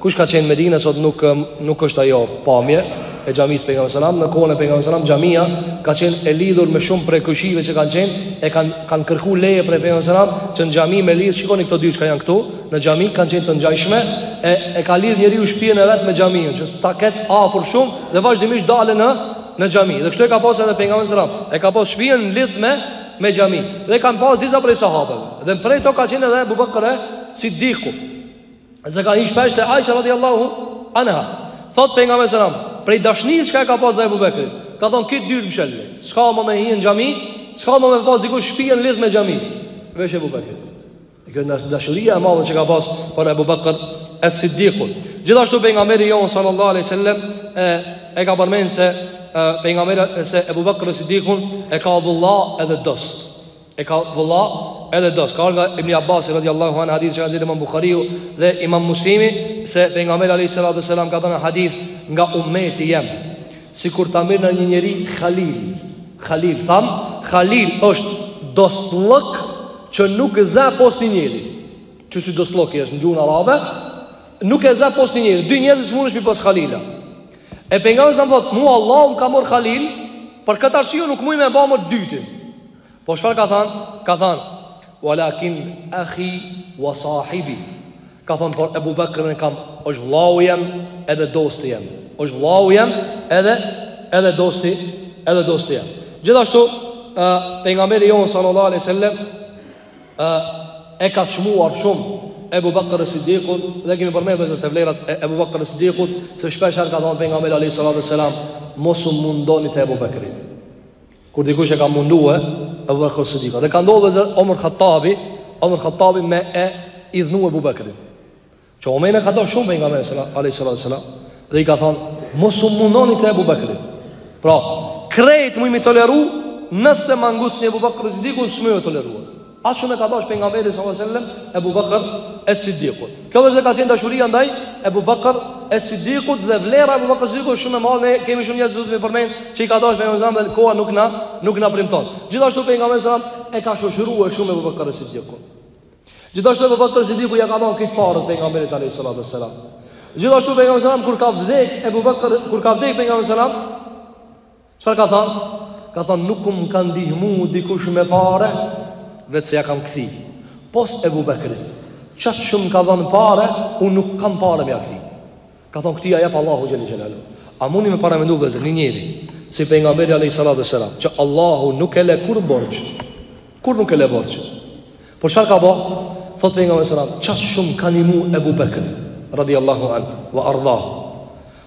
Kush ka qenë në Medinë sot nuk nuk është ajo pamje e xhamisë pejgamberit alejhi selam, në kohën e pejgamberit alejhi selam xhamia ka qenë e lidhur me shumë prej kojshive që kanë qenë e kanë kanë kërku leje prej pejgamberit alejhi selam që në xhami me lidh, shikoni këto dyer çka janë këtu, Në xhami kanë qenë të ngjashme, e e ka lidh njeriu shpijen e vet me xhamin, që ta ket afër shumë dhe vazhdimisht dalën në në xhami. Dhe kështu e ka pasur edhe pejgamberi alejhi selam. E ka pasur shpijen lidht me me xhami. Dhe kanë pasur disa prej sahabeve. Dhe prej to ka qenë edhe Abu Bakr Siddiku. Dhe ka hi shpesh te Aisha radhiyallahu anha. Thot pejgamberi alejhi selam, prej dashnisë që ka pasur Abu Bakr, ka thon krejt dyrt me mshel. S'ka më me hi n'xhami, s'ka më me pas dikush shpijen lidh me xhami. Veç Abu Bakri. E kjo nga dashuria e madhe që ka pas për Abu Bakr as-Siddiqun. Gjithashtu pejgamberi jon sallallahu alaihi wasallam e e ka përmend se pejgamberi se Abu Bakr as-Siddiqun e ka vëlla edhe dost. E ka vëlla edhe dost. Ka ardh nga Ibn Abbas radhiyallahu anhu hadith që ka nxjerr Imam Buhariu dhe Imam Muslimi se pejgamberi alaihi salatu wasallam ka thënë hadith nga ummeti jem. Sikur ta merrna një njeri Khalil. Khalil thamë, Khalil është dostllëk që nuk e zë pos një njeri. Që si dostllëki është në gjuhën arabe, nuk e zë pos një njeri. Dy njerëz s'mundesh mi pas Khalila. E pejgamberi sa thot, "Mu Allahu m'ka marr Khalil, për këtë arsye nuk muj me marr të dytin." Po çfarë ka thënë? Ka thënë: "Walakin akhi wa sahibi." Ka thënë por Ebu Bakrin e kam është vllau jem edhe dosti jem. Është vllau jem edhe edhe dosti edhe dosti jem. Gjithashtu pejgamberi jon sallallahu alaihi wasallam e ka çmuar shumë Ebu Bakr Siddiqun dhe kemi përmendur te vlerat e Ebu Bakr Siddiqut se shpeshherë ka thënë pejgamberi alayhi salatu selam mos ma mundoni Ebu Bakrin. Kur dikush e ka mundue Ebu Bekr Sidikun Dhe ka ndodh vllezër Omer Khattabi Omer Khattabi me e idhnu Ebu Bekrin Që Omerin e ka dasht shumë pejgamberi alejhi salatu selam Dhe i ka thonë Mos ma mundoni Ebu Bekrin Pra Krejt muj me i toleru Nëse ma ngucni Ebu Bekr Sidikun S'muj ju toleru Aq shumë e ka dashur pejgamberi sallallahu alajhi wasallam Abu Bakr as-Siddiqun. Kjo vllezër ka qenë dashuria ndaj Abu Bakr as-Siddiqut dhe vlera e Abu Bakr as-Siddiqut shumë e madhe. Ne kemi shumë njerëz me i përmend që i ka dashur pejgamberi sallallahu alajhi wasallam dhe koha nuk na nuk na premton. Gjithashtu pejgamberi sallallahu alajhi wasallam e ka shoqëruar shumë Abu Bakr as-Siddiqun. Gjithashtu Abu Bakr as-Siddiqu ja ka dhënë krejt paret pejgamberit alayhi salatu wasalam. Gjithashtu pejgamberi sallallahu alajhi wasallam kur ka vdek Abu Bakr kur ka vdek pejgamberi sallallahu alajhi wasallam Çfarë ka thënë? Ka thënë nuk më ka ndihmuar dikush me pare, veçse ja kam kthi. Pos Ebu Bekrit. Qaq shumë ka dhënë pare, unë nuk kam pare me ja kthi. Ka thënë këtij ja jep Allahu xhel-le xhelaluhu. A mundni me paramendu vllezër një njeri si pejgamberi alayhis salatu selam, që Allahu nuk e le kurrë borxh. Kurrë nuk e le borxh. Po çfarë ka bë? Thot pejgamberi sallallahu alaihi wasallam, qaq shumë m'ka ndihmuar Abu Bekr, radiallahu anhu, wa ardha.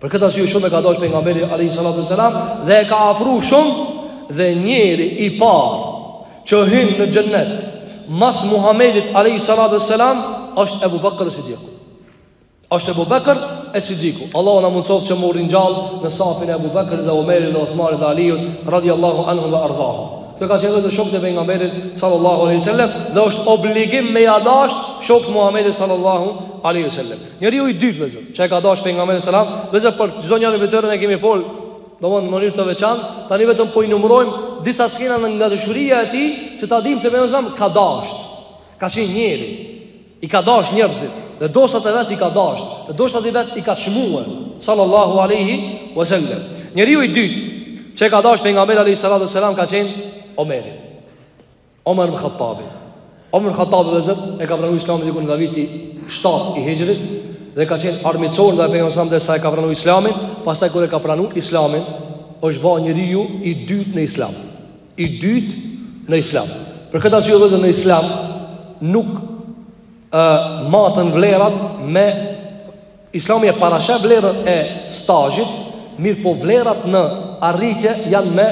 Për këtë arsye shumë e ka dashur pejgamberi alayhi salatu wasalam dhe e ka afruar shumë dhe njeri i parë që hyn në xhennet mas Muhamedit alayhi salatu wasalam është Abu Bakr as-Siddiq. Është Abu Bakr as-Siddiq. Allahu na mundsoft që me u ringjall në safin e Abu Bakrit dhe Omerit dhe Uthmanit dhe Aliut radhiyallahu anhu wa ardhahu. Kjo ka qenë te shokët e pejgamberit sallallahu alaihi wasallam dhe është obligim me ja dash shokët Muhamedit sallallahu alaihi wasallam. Njeriu i dytë vllezër, që e ka dashur pejgamberi sallallahu alajhi wasallam, vllezër për çdonjërin prej tyre ne kemi fol, domethënë në mënyrë të veçantë, tani vetëm po i numërojmë disa skena nga dashuria e tij, që ta dimë se pejgamberi sallallahu ka dashur. Ka qenë njeri i ka dashur njerëzit, dhe dostat e vet i ka dashur, dhe dostat e vet i ka çmuar sallallahu alajhi wasallam. Njeriu i dytë që e ka dashur pejgamberi sallallahu alajhi wasallam ka qenë Omeri. Omer ibn Khattabi. Omer ibn Khattabi vëllezër e ka pranu islamin dikur nga viti 7 i hixhrit dhe ka qenë armiqësor ndaj Pejgamberit alejhi selam derisa e ka pranu islamin, pastaj kur e ka pranu islami, është ba njeriu i dytë në islam. I dytë në islam. Për këtë arsye vëllezër në islam, nuk e, maten vlerat me Islami e parasheh vlerat e stazhit, mirëpo vlerat në arritje janë me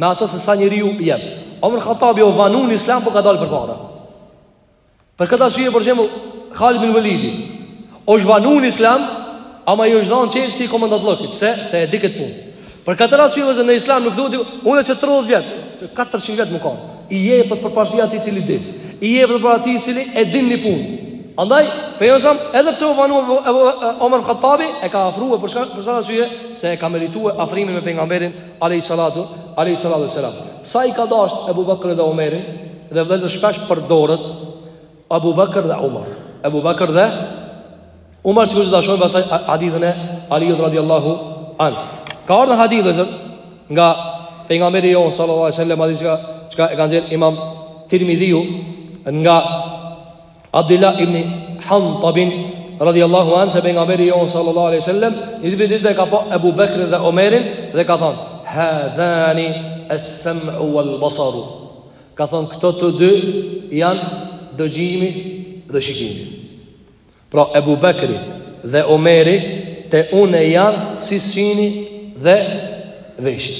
me atë se sa njeriu jep. Omer Khattabi u vonu në Islam po ka dalë përpara. Për këtë arsye për shembull Khalid bin Walid osht vonu në Islam, ama i është dhënë çelësi i komandantllëkut, pse? Se e di këtë punë. Për këtë arsye vëllezër në Islam nuk thotë unë qe 30 vjet, 400 vjet mu kan. I jepet përparësi atij i cili di. I jepet atij i cili e din një punë. Andaj, pejgamberi edhe pse u vonu Omar Khattabi e ka afruar për arsye se e ka merituar afrimin me pejgamberin alayhi salatu alayhi salatu selam. Sa i ka dasht Ebu Bekrin dhe Omerin vëllezër shpesh përdoret Abu Bakr dhe Umar. Abu Bakr dhe Umar sikur të ta shohim pasaj hadithin e Aliut radiallahu an. Ka ardhur hadith vëllezër nga pejgamberi jonë sallallahu alaihi wasallam hadith që e ka shënu Imam Tirmidhiu nga Abdullah ibn Hantab radiallahu an se pejgamberi sallallahu alaihi wasallam një ditë i ka pa Abu Bakrin dhe Omerin dhe ka thënë hadhani as-sam'u wal-basaru Ka thënë këta të dy janë dëgjimi dhe shikimi. Pra Ebu Bekri dhe Omeri te une janë si syni dhe veshi.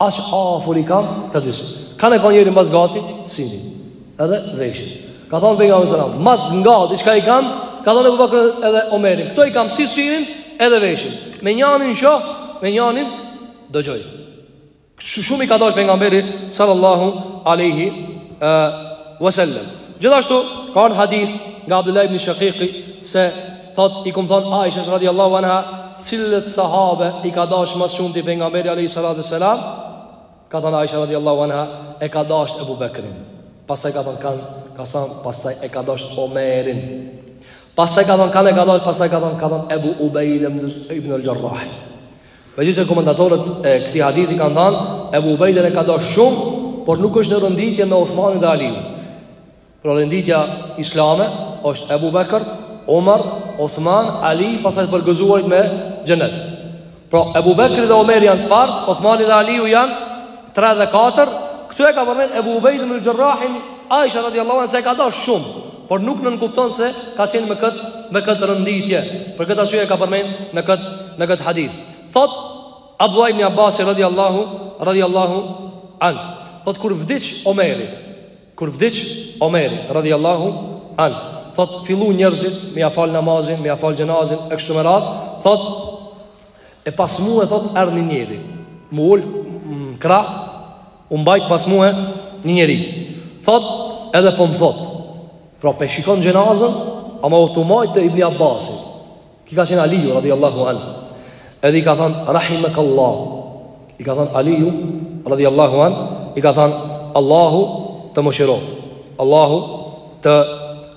Aq afur i kam ta dish. Kanë e ka njeri ma s'ngati, synin edhe veshin. Ka thonë Pejgamberi alejhi selam, ma s'ngati çka i kam, ka thonë Ebu Bekrin edhe Omerin. Këta i kam si synin edhe veshit. Me njanin shoh, me njanin dëgjoj. Kështu shumë i ka dashur pejgamberi sallallahu alaihi wasallam. Gjithashtu ka një hadith nga Abdullah ibn Shaqiqi se thot i kum thon Aisha radhiyallahu anha, cilët sahabe i ka dasht ma s'shumti pejgamberi alaihi salatu wasalam? Ka thon Aisha radhiyallahu anha, e ka dashur Abu Bakrin. Pastaj ka thon kan, ka thon pastaj e ka dashur Omerin. Pastaj ka thon kan e ka dashur, pastaj ka thon ka thon Abu Ubayda ibn al-Jarrah. Megjithëse komentatorët e këtij hadithi kanë thënë, Ebu Ubejden e ka dashur shumë, por nuk është në renditje me Osmanin dhe Aliun. Pra renditja islame është Ebu Bekër, Omar, Osman, Ali, pasaj të përgëzuarit me xhenet. Pra Ebu Bekri dhe Omeri janë të parët, Osmani dhe Aliu janë 3 dhe 4 Këtu e ka përmen Ebu Ubejd ibn Xherrahin Aisha radiallahu anha se e ka dash shumë Por nuk nënkupton se ka qenë me këtë me këtë rënditje Për këtë arsye e ka përmen në këtë, në këtë hadith Thot Abdullah ibn Abbas radiallahu, radiallahu an Thot kur vdiq Omeri Kur vdiq Omeri radiallahu an Thot fillu njerëzit me ja fal namazin, me ja fal xhenazen, e kështu me radhë Thot E pas mue thot erdh ni njeri. M'u ul m'krah, u mbajt pas mue një njeri. Thot edhe po më thot. Pra po e shikon xhenazen, ama tu u majt te Ibni Abbasi. Ky ka qenë Aliju, radhi Allahu anë. Edhe i ka than, rahimekallah. I ka than Aliju, radhi Allahu anë. I ka than, Allahu të mëshiroft. Allahu të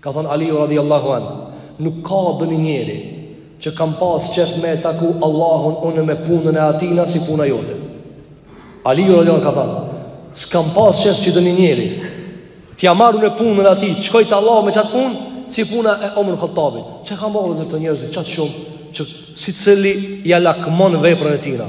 Ka thon Aliu radhiyallahu anhu, nuk ka ndonjë njeri që kam pas qejf me e taku Allahun unë me punën e tina si puna jote. Aliu radiallahu an ka thon, s'kam pas qejf që ndonjë njeri, t'ja marr unë punën e ati, të shkoj te Allahu me qatë punë, si puna e Omer ibn Hattabit. Që ka pa zotni njerëzit qaq shumë, që secili ja lakmon veprën e tina.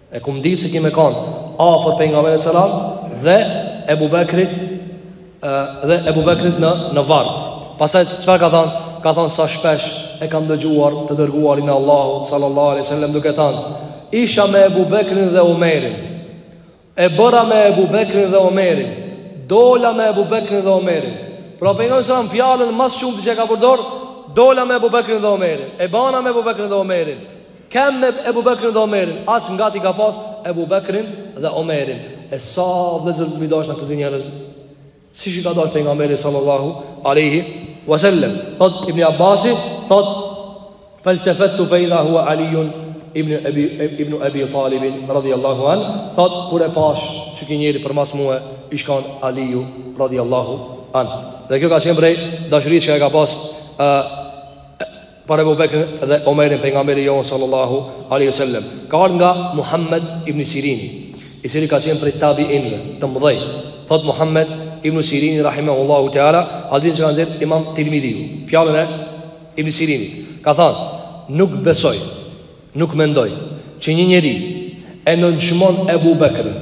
E kum ditë se ki me kan afër pejgamberit sallallahu alajhi wasallam dhe Ebu Bekrit dhe Ebu Bekrit në në varr. Pastaj çfarë ka thënë? Ka thanë sa shpesh e kam dëgjuar të dërguarin e Allahut sallallahu alajhi wasallam duke thanë: "Isha me Ebu Bekrin dhe Omerin. E bëra me Ebu Bekrin dhe Omerin. Dola me Ebu Bekrin dhe Omerin." Pra pejgamberi sallallahu alajhi wasallam fjalën ma s'shumti që e ka përdor, dola me Ebu Bekrin dhe Omerin. E bana me Ebu Bekrin dhe Omerin. Kam me Ebu Bekrin dhe Omerin, aq ngat i ka pas Ebu Bekrin dhe Omerin. E sa duhet mi dasht këta dy njerëz, siç i ka dasht pejgamberi sallallahu aleyhi wasallem. Thot Ibni Abasi, thot, feltefettu fe idha hua Alijun, Ibn Abi Ibn Abi Talib radhiyallahu an thot kur e pashë që ky njeri përmas mua ish kon Aliu radhiyallahu an dhe kjo ka qenë prej dashurisë që e ka pas Për Ebu Bekrin dhe Omerin pejgamberi jonë sallallahu alaihi wasallam. Ka ardh nga Muhammed ibn Sirini, i cili ka qenë prej tabiinëve të mëdhej. Thot Muhammed ibn Sirini rahimahullahu teala, hadith që e ka nxjerr Imam Tirmidhiu. Fjalën e Ibn Sirinit ka thanë, nuk besoj, nuk mendoj që një njeri e nënçmon Ebu Bekrin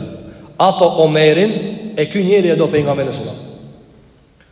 apo Omerin e ky njeri e do pejgamberin sallallahu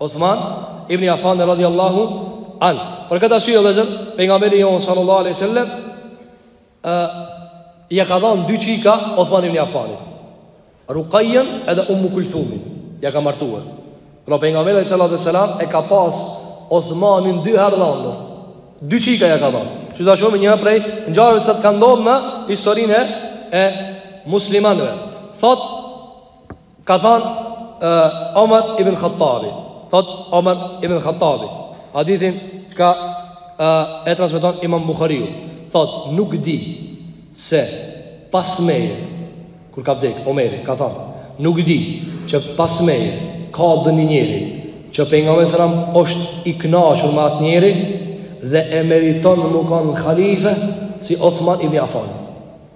Uthman ibn Affan radhiyallahu an. Për këtë arsye vëllezër, pejgamberi jonë sallallahu alaihi wasallam ë ia ka dhanë dy çika Uthman ibn Affanit. Ruqayyan edhe Ummu Kulthumin. Ja ka martuar. Pra pejgamberi sallallahu alaihi wasallam e ka pas Uthmanin dy herë dhandër. Dy çika ja ka dhanë. Që ta shohim një prej ngjarjeve sa të kanë ndodhur në historinë e muslimanëve. Thotë Ka thënë Omar ibn Khattabi, thot Omar ibn Khattabi, hadithin që ka e transmeton Imam Buhariu, thot nuk di se pas meje kur ka vdek Omeri ka thënë nuk di që pas meje ka ndonjë njeri që pejgamberi alejhi selam është i knaqur me atë njeri dhe e meriton mu kanë khalife si Othman ibn Afan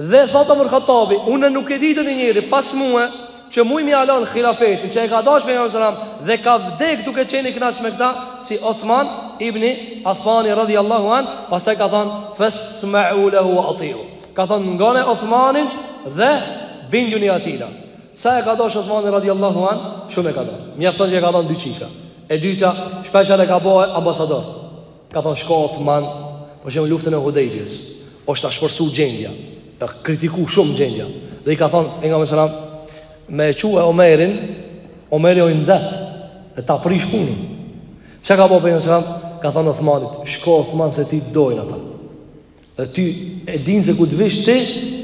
Dhe thotë Omer Khattabi, Unë nuk e di ndonjë njeri pas mue që muj me ia lon khilafetin që e ka dasht pejgamberi sallallahu alajhi wasallam dhe ka vdekë duke qenë i kënaqë me këtë si Uthman ibn Affani radhiyallahu an, pastaj ka thënë fasma'u lahu wa ati'u. Ka thënë ngone Uthmanin dhe binduni atina. Sa e ka dashur Uthmani radhiyallahu an, shumë e ka dashur. Mjafton që e ka dhënë dy çika. E dyta, shpeshherë e ka bo ambasador. Ka thënë shko Othman, për shembull luftën e Hudejbijes, është ashpërsu gjendja, a kritiku shumë gjendja, dhe i ka thënë, pejgamberi alejhi selam, me e çue Omerin, Omeri o i nxet, e ta prish punën. Çka ka bo pejgamberi alejhi selam, ka thënë Othmanit, shko Othman se ti dojnë ata. Dhe ty e din se kur të vish ti,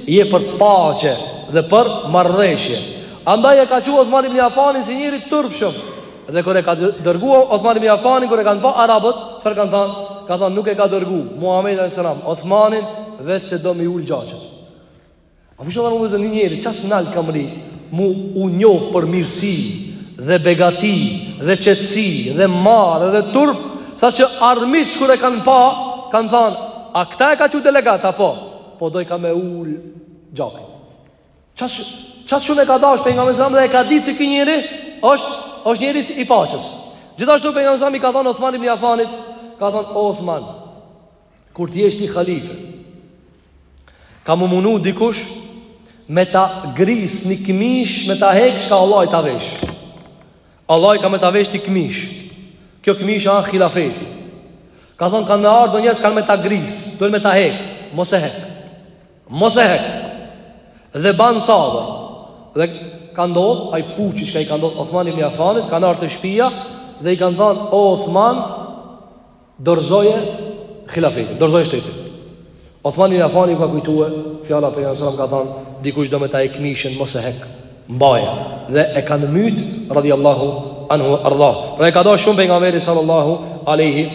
je për paqe dhe për marrëveshje. Andaj e ka çu Osman ibn Affanin si njeri turpshëm. Dhe kur e ka dërguar Osman ibn Affanin kur e kanë pa arabët, çfarë kanë thënë? Ka thënë nuk e ka dërguar Muhamedi sallallahu alaihi wasallam Osmanin veçse do m'i ul gjaqet. A kush e dhanë vllezën një njeri, qaq nalt ka mrri, mu u njohë për mirësi dhe begati dhe qetësi dhe marre dhe turp, saqë armiqt kur e kanë pa, kanë thanë, a këta e ka çu delegat, a, po, po dojka me ul gjaqet. Qaq, qaq shumë e ka dash pejgamberi alejhi selam dhe e ka ditë se ky njeri, është, është njeri i paqes. Gjithashtu pejgamberi alejhi selam i ka thonë Othman ibn Afanit, ka thonë, Othman, Kur t'jesh ti khalife Ka m'u munu dikush Me ta gris një këmish Me ta hek çka Allahi ta vesh Allahi ka me ta vesh një këmish Kjo këmish a khilafeti Ka thonë kanë me ardhë do njerëz Kanë me ta gris Dojnë me ta hek Mos e hek Mos e hek Dhe banë sabër Dhe ka ndodhë Ai puç çka i ka ndodhë Othman ibn Afanit Kanë ardhë te shpia Dhe i kanë thonë O Othman Dorzoje xhilafetin, dorzoje shtetin. Othman ibn Affani i ka kujtue fjalët e pejgamberit ka thënë, dikush do me ta hek kmishën mos e hek. Mbaje dhe e kanë myt radhiyallahu anhu arda. Pra e ka dashur shumë pejgamberi sallallahu alaihi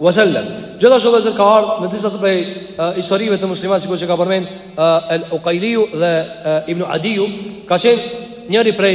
wasallam. Gjithashtu vllezër ka ardhë në disa prej uh, historive të muslimanve Sikur që ka përmen uh, El Uqailiu dhe uh, Ibnu Adiu Ka qenë njëri prej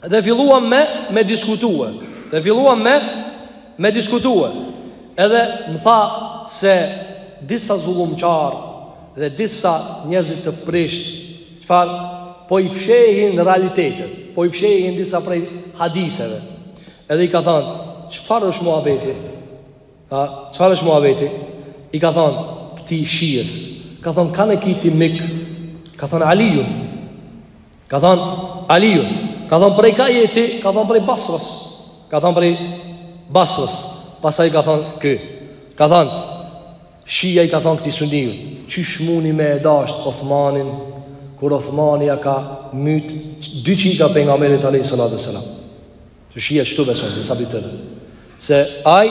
Dhe filluam me me diskutue. Dhe filluam me me diskutue. Edhe më tha se disa zullumqar dhe disa njerëz të prisht, çfar po i fshehin realitetet, po i fshehin disa prej haditheve. Edhe i ka thënë, çfarë është muhabeti? A çfarë është muhabeti? I ka thënë këtij shijës. Ka thënë kënd e ki ti mik. Ka thënë Aliun. Ka thënë Aliu, ka thënë prej kah je ti, ka thënë prej Basrës. Ka thënë prej Basrës. Pastaj ka thënë ky. Ka thënë Shija i ka thënë këtij sunniut, qysh muni me e dash Osmanin kur Osmani ja ka myt dy çikat e pejgamberit alayhi salatu sallam. Se shija kështu beson se sa bitë. Se ai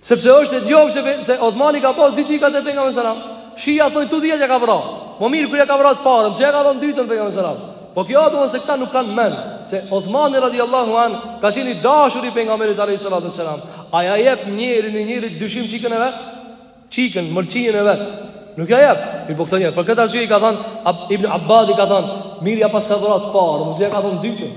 Sepse është e njoftun se, se Othmani ka pas dy çikat e pejgamberit salam Shia thotë të dyja ja ka vra Po mirë kur ja ka vra të parën Pse ja ka dhënë të dytën pejgamberi salam Po kjo asht se këta nuk kanë mend Se Othmani radiallahu an Ka qenë i dashuri i pejgamberit alejhi salatu ve selam A ja jep njeri një njerit të dyshimtë çikën e vet Çikën, mëlçinë e vet Nuk ja jep Mirëpo këta njerëz Për këtë arsye i ka thënë Ibn Abadi ka thënë Mirë ja paska vra të parën Pse ja ka dhënë të dytën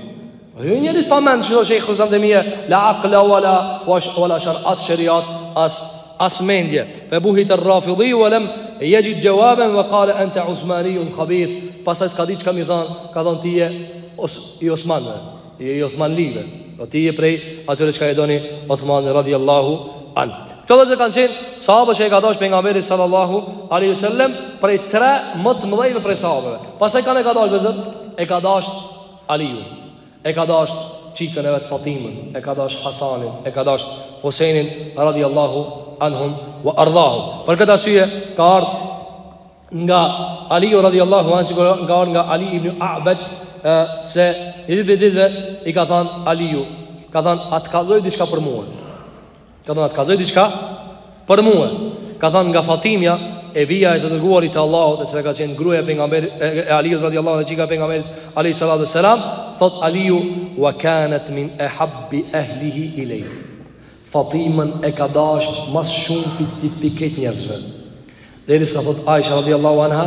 Njerëz të pamend që do që i këzëm dhe mje La akla wa la wa la shar As sheriat as, as mendje Fe buhite rafidhi wa lem jexhid xhewaben wa kale Ente Uthmanijun khabith Pastaj s'ka dit çka me i than Ka than ti je os, i Osmanve I, i Othmanlive Do po ti je prej atyre çka e doni Othmanin radiallahu an Këto dhe që ka qenë Sahab që e ka dash pejgamberi sallallahu Aleyhi sallem Prej tre më të mëdhejve prej sahabëve Pastaj kënd e ka dash vllezër E ka dash Aliun e ka dashtë çikën e vet Fatimën, e ka dashtë Hasanin, e ka dashtë Husejnin radiallahu anhum wa ardhahum. Për këtë arsye ka ardhur nga Aliu radiallahu anhu, sikur ka ardhur nga Ali ibn Abed se një ditë i ka thënë Aliu, ka thënë a të kallzoj diçka për mua. Ka thënë, a të kallzoj diçka për mue. Ka thënë nga Fatimja, e bija e të dërguarit të Allahut, e se ka qenë gruja e pengamberit, e, e Alijut radiallahu anhu, e çika e pengamberit, alejhi salatu wesselam, thot Aliju, wa kanët min ehabbi ehlihi ilejh. Fatimën e ka dash më së shumë prej të krejt njerëzve. Derisa thot Aisha radiallahu anha,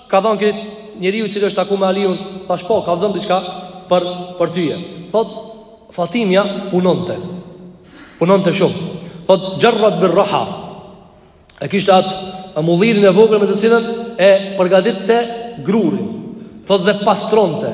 Ka thon ky njeriu i cili është taku me Aliun, thash po, kallzom diçka për për tyje. Thot Fatimja punonte. Punonte shumë. Thot jarrat bir raha. E kishte atë mullirin e vogël me të cilën e përgatitte grurin. Thot dhe pastronte.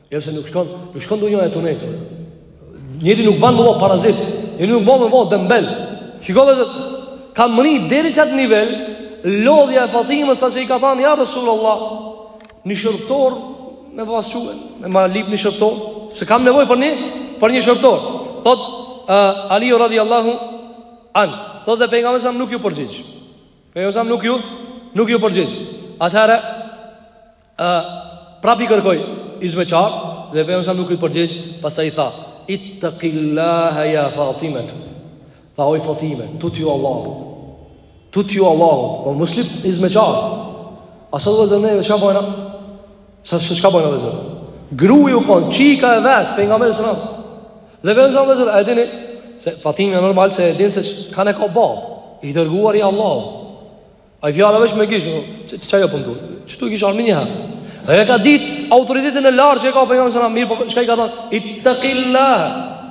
Jo se nuk shkon, nuk shkon dunjaja tu nejt. Njeri nuk ban me u bo parazit, njeri nuk ban me u bo dembel. Shikoj se ka mri deri n'qat nivel lodhja e Fatimës sa që i ka thanë ja Resulullah, një shërbtor me pas çu, me ma lyp një shërbtor, se kam nevojë për një për një shërbtor. Thot uh, Aliu radijallahu anh, thot dhe pejgamberi sa nuk ju përgjigj. Pejgamberi nuk ju nuk ju përgjigj. Atëherë Ë prapë i kërkoi hyzmeqar dhe pejgamberi sa nuk iu përgjigj, pastaj i tha: "Ittaqillaha ya Fatima." Tha oj Fatime, tutju Allahut. Tutju Allahut, po mos lyp hyzmeqar. A sa do të zënë çka bojna? Sa çka bojna vllezër? Gru u kon, çika e vet pejgamberit sa. Dhe pejgamberi sa vllezër, e dini se Fatimja normal se e din se kan e ka bab, i dërguari i Allahut. Ai fjala veç me gisht, qajo po më duhet. Qitu i kish ardh menjëherë. Dhe e ka dit autoritetin e lartë që e ka pejgamberi alejhi selam, mirëpo çka i ka thënë? Ittaqillah,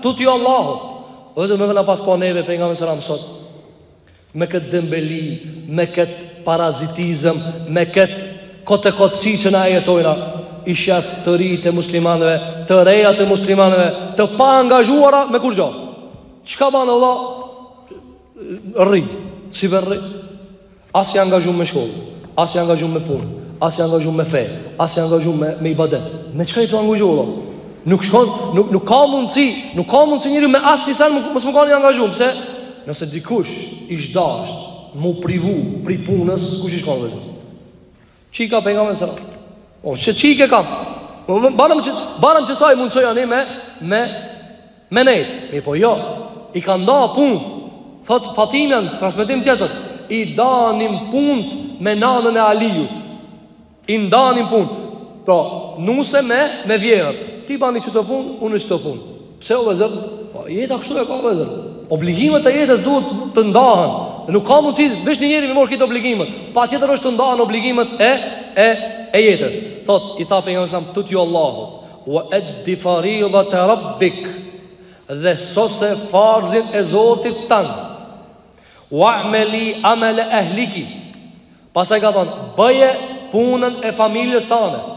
tutju Allahut. Ose me na pas pa neve pejgamberi alejhi selam sot. Me kët dembeli, me kët parazitizëm, me kët kote kotësi që na e jetojna i shef të rit e muslimanëve, të rejat e muslimanëve, të paangazhuara me kurgjo. Çka ban vlla? Rri, si për rri As i angazhum me shkollë As i angazhum me punë As i angazhum me fe As i angazhum me, me ibadet Me çka je ti angazhum vlla Nuk shkon, nuk, nuk ka mundësi Nuk ka mundësi njeri me asni sen mos me kan i angazhum Se nëse dikush ish dasht m'u privu prej punës Kush ish kon Çika e pejgamberit sa? O se çikë e kam? Po banam që banam që sa i mundsoj ani me me me nejt. Mirëpo jo. I ka nda punt. Thot Fatimja n'transmetim tjetër, i danim punt me nanën e Aliut. I ndanim punt. Pra, nuse me me vjehërr. Ti bani qëto punë, unë qëto punë. Pse o vllezër? Po, jeta kështu e ka vllezër. Obligimet e jetës duhet të ndahën. Nuk ka mundësi veç një njeri m'i morr krejt obligimet. Patjetër është të ndahen obligimet e e e jetës. Thot i tha pejgamberi sa tutju Allahut, "Wa addi faridate rabbik." Dhe sose farzin e Zotit tan. Wa amali amale ahliki. Pastaj ka thon, "Bëje punën e familjes tane."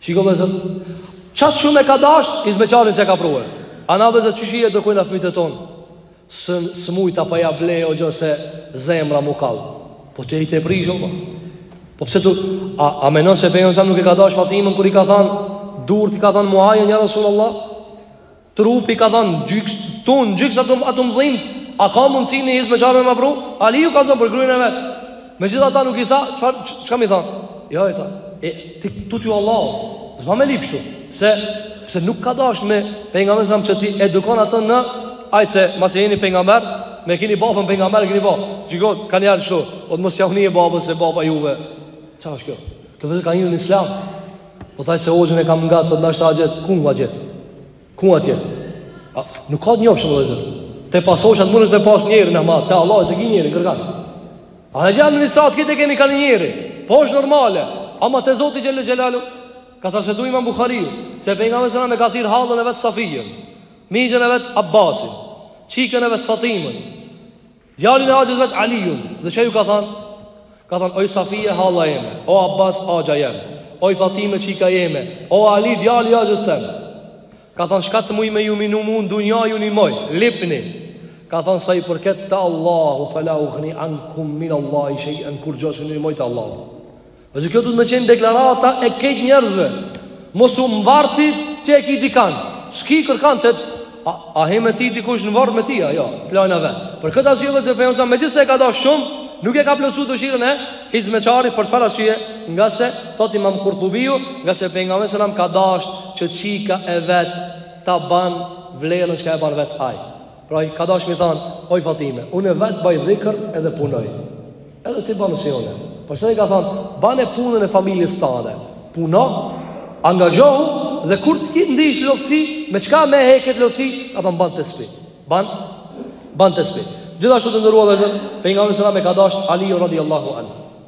Shiko vëllezër Qaq shumë e ka dash hizmeqarin s'e ka pru A na vëllezër qysh i edukojmë fmitë tonë S', s'mujta pa ja ble hoxhë se zemra m'u kall Po ti je tu e prish po. po pse ti A, a menon se pejgamberi nuk e ka dash Fatimën kur i ka thanë Durt i ka thanë m'u ajën ja Rasulullah Trupi ka thënë gjyks ton gjyks ato ato m'dhem, a ka mundsi ni hizmeqar me m'pru? Aliu u ka zon për gruen e vet. Megjithatë ata nuk i tha, çka mi thanë? Jo i tha. E ti tutju Allahut. S'ban me lyp kështu. Pse se nuk ka dash pejgamberi sa që t'i edukon ata në ai se masi e keni pejgamber, me keni babën pejgamber e keni bë. Çiko kanë ardhur kështu. O mos jauni e babës se baba juve. Çfarë është kjo? Kjo vetë ka një në islam. Po thaj se hoxhën e kam ngat, thot nështë atje, ku atje? Ku atje? A, nuk ka të njofshëm vëllezër. Te pasoshat mundesh me pas njerin, ama te Allahu s'e ki njeri, kërkan. A në administratë, kete kemi ka ni njeri, po është normale, ama te zoti xhel-le xhelaluhu, ka transmetu imam Buhariu, se pejgamberi alejhi selam e ka thirr hallën e vet Safijen, mixhën e vet Abbasin, çikën e vet Fatimën, Djalin e axhës vet Aliun, dhe çka ju ka thënë? Ka thënë oj Safije halla jeme, o Abbas axha jem, oj Fatime çika jeme, o Ali djali i axhës tem. Ka thënë çka të muj me ju nimu n'dunja ju nimoj, lypni. Ka thënë sa i përket te Allahu fala ughni ankum min Allahi shay'an kurgjo s'ju nimoj te Allahu. Vëllezër kjo duhet me qenë deklarata e krejt njerëzve Mos u mvar ti që e ki dikan S'ki kërkan ti A, a hin me ty dikush në vorr me ty A jo, të lojnë a ven Për këtë arsye vëllezër pejgamberi Megjithëse e ka dasht shumë Nuk e ka plotësu dëshirën e hizmeqarit për çfarë arsye Ngase thot imam Kurtubiu Ngase pejgamberi alejhi selam ka dasht Që çika e vet Ta ban vlerën çka e ban vet aj Pra i ka dash mi thanë, oj Fatime, une vet baj dhikër edhe punoj. Edhe ti bane si une. Përse i ka thanë, bane punën e familjes tane. Puno, angazhohu, dhe kur të ndin lodhsi, me çka me hek lodhsi, ka thanë ban tespih. Ban, ban tespih. Gjithashtu të nderuar vëllezër, pejgamberi alejhi selam e ka dasht Aliun radiallahu anhu.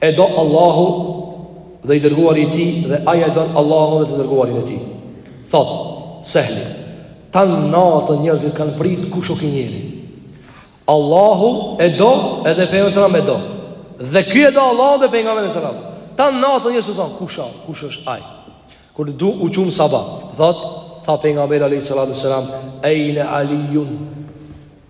E do Allahu dhe i dërguari i tij dhe ai e don Allahun dhe të dërguarin e tij. Thot Sehli, tan natën njerëzit kanë prit kush o ki njeri. Allahu e do edhe pejgamberi sallallahu alajhi wasallam e do. Dhe ky e do Allahun dhe pejgamberin sallallahu alajhi wasallam. Tan natën njerëzit tu thon kush është, kush është ai? Kur u çum sabah, thot tha pejgamberi alajhi salatu wasallam, "Ejna Aliun?"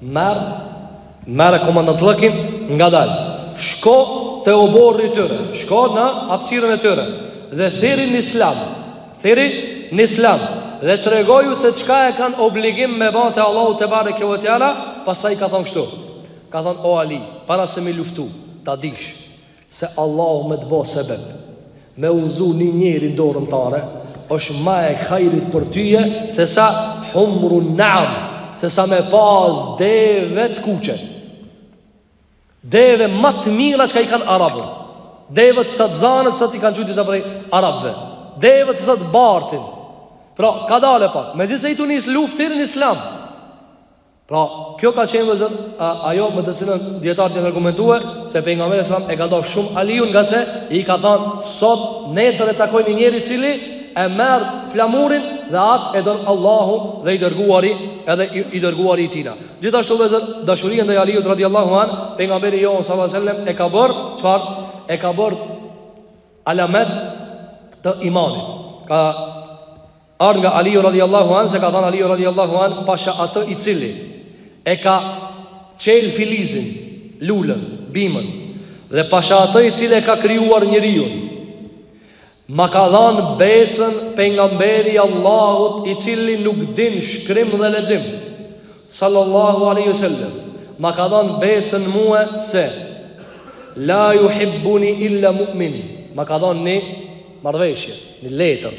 Merre, merre komandantllëkin ngadalë. Shko te oborri tyre, shko në hapsirën e tyre. Dhe thirri në islam, thirri në islam. Dhe tregoju se çka e kanë obligim me ba te Allahu tebareke ue teala, pastaj ka thonë kështu. Ka thonë, o Ali, para se mi luftu, ta dish, se Allahu me të bo sebep me udhzu një njeri n'dorën tane është ma e hajrit për tyje se sa humru neam se sa me pas deve të kuqe deve ma të mira çka i kanë arabët deve shtatzanet sa t'i kanë qujt disa prej arabëve deve të statë bartin pra kadale pak megjithëse je tu nis luftë thirri në islam Pra, kjo ka qenë vllezër, ajo me të cilën dijetarët janë argumentue, se pejgamberi alejhi selam e ka dash shumë Aliun, nga se i ka thanë, sot nesër e takoj një njeri cili e merr flamurin dhe atë e don Allahu dhe i dërguari edhe i, i dërguari i tina. Gjithashtu vllezër, dashurinë ndaj Aliut radiallahu anhu, pejgamberi jonë alejhi salatu ve selam, e ka bërë, çfarë, e ka bërë alamet të imanit. Ka Ardh nga Aliu radiallahu anhu, se ka thanë Aliu radiallahu anhu, pasha atë i cili e ka çel filizin, lulen, bimën, dhe pasha atë i cili e ka krijuar njeriun, ma ka dhanë besën pejgamberi i Allahut i cili nuk din shkrim dhe lexim, sallallahu alejhi ve selem, ma ka dhanë besën mue se, la juhibbuni illa mu'min, ma ka dhanë një marrëveshje, një letër,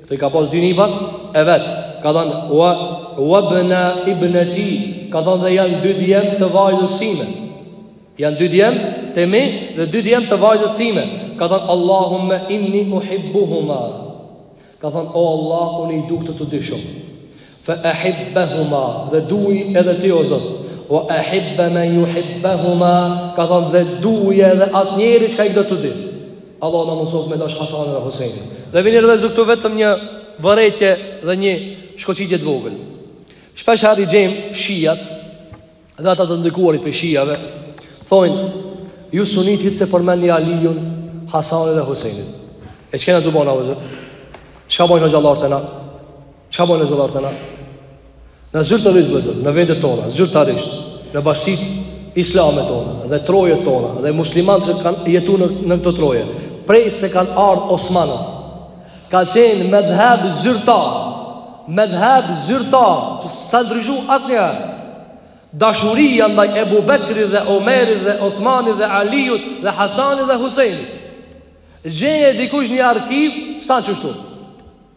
Këto i ka pas dy nipat e vet. Ka thënë wa wabna ibnati, ka thënë dhe janë dy djem të vajzës sime. Janë dy djem të mi dhe dy djem të vajzës time. Ka thënë Allahumma inni uhibbuhuma. Ka thënë o Allah unë i du këta të dy shumë. Fa ahibbahuma dhe duj edhe ti o Zot. Wa ahibba man yuhibbuhuma ka thon dhe duj edhe atë njeri që i do këta dy. Allahu na mundësoftë me dash Hasanin dhe Husejnin. Dhe vini re vllezër vetëm një vërejtje dhe një shkoqitje të vogël. Shpeshherë i gjejmë shijat dhe ata të ndikuarit prej shijave thonë ju sunitët s'e përmendni Aliun, Hasanin dhe Husejnin. E çka jena tu bo na vllezër? Çka bojnë hoxhallarët tanë? Çka bojnë hoxhallarët tanë? Na zyrtarisht vllezër, në vendet tona, zyrtarisht, në bashkësitë islame tona dhe trojet tona dhe muslimanët që kanë jetu në në këto troje, prej se kanë ardh osmanët, ka qenë medhheb zyrtar, medhheb zyrtar, që s'a ndryshu asnjëherë. Dashuria ndaj Ebu Bekrit dhe Omerit dhe Uthmanit dhe Aliut dhe Hasanit dhe Husejnit. Gjeje dikush një arkiv s'a kështu.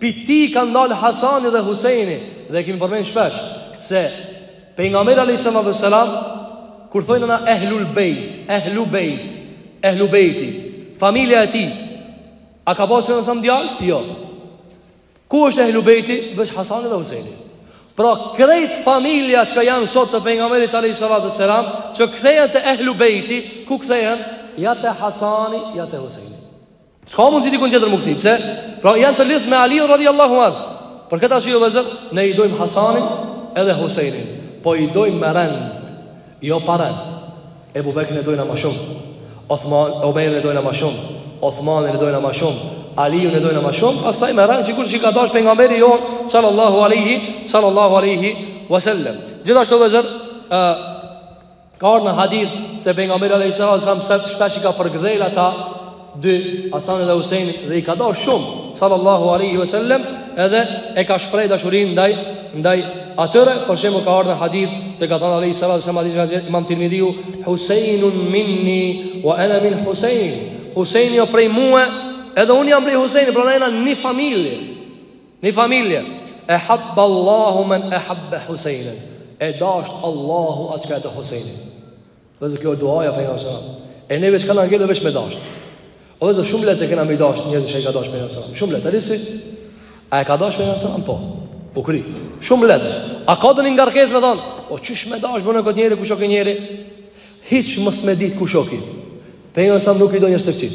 Prej tij kanë dalë Hasani dhe Huseini dhe e kemi përmend shpesh se pejgamberi alejhi salatu we selam kur thojna ehlul bejt, ehlu bejt, ehlu bejti, familja e tij. A ka pas pejgamberi djalë? Jo. Ku është ehlu bejti? Veç Hasani dhe Huseini. Pra krejt familja çka janë sot të pejgamberit alejhi salatu we selam që kthehen të ehlu bejti Ku kthehen? Ja te Hasani, ja te Husejni S'ka mundësi dikun tjetër me u kthy, pse? Pra janë të lidhë me Aliun radiallahu anhu. Për këta arsye vllezër, ne i dojmë Hasanin edhe Huseinin. Po i dojmë me rend, jo pa rend. Ebu Bekrin e dojna ma shumë, Othman, Omerin e dojna ma shumë, Othmanin e dojna ma shumë, Aliun e dojna ma shumë, pastaj me rend, sikur që i ka dash pejgamberi jonë, sallallahu aleyhi, sallallahu aleyhi, wasallem. Gjithashtu vllezër, uh, Ka ardhur në hadith se pejgamberi alayhis salam sa shpesh i ka përgdhel ata dy Hasan dhe Husain dhe i ka dash shumë sallallahu alaihi wasallam edhe e ka shpreh dashurinë ndaj ndaj atyre për shembull ka ardhur në hadith se ka thënë alayhis salam se hadith nga Imam Tirmidhiu Husainun minni wa ana min Husain Husaini osht prej mua edhe unë jam prej Husajnit pra na jena një familje Një familje, ehabba Allahu men ehabbe Husejnen, e dasht Allahu atë çka e do Husejnen. Vllezër kjo duaja e pejgamberit a.s.. E neve çka na ka ngel veç me dasht. O vllezër shumë lehtë e kena me dasht njerëz që e ka dasht pejgamberi a.s.. Shumë lehtë, e risi, a e ka dasht pejgamberi a.s.? Po, u kry. Shumë lehtë. A ka dhe një ngarkes me thonë, o qysh me dasht bre unë këtë njeri, kush o ky njeri? Hiç mos me ditë kush o ky. Pejgamberi a.s. nuk i do njerëzt e kqij.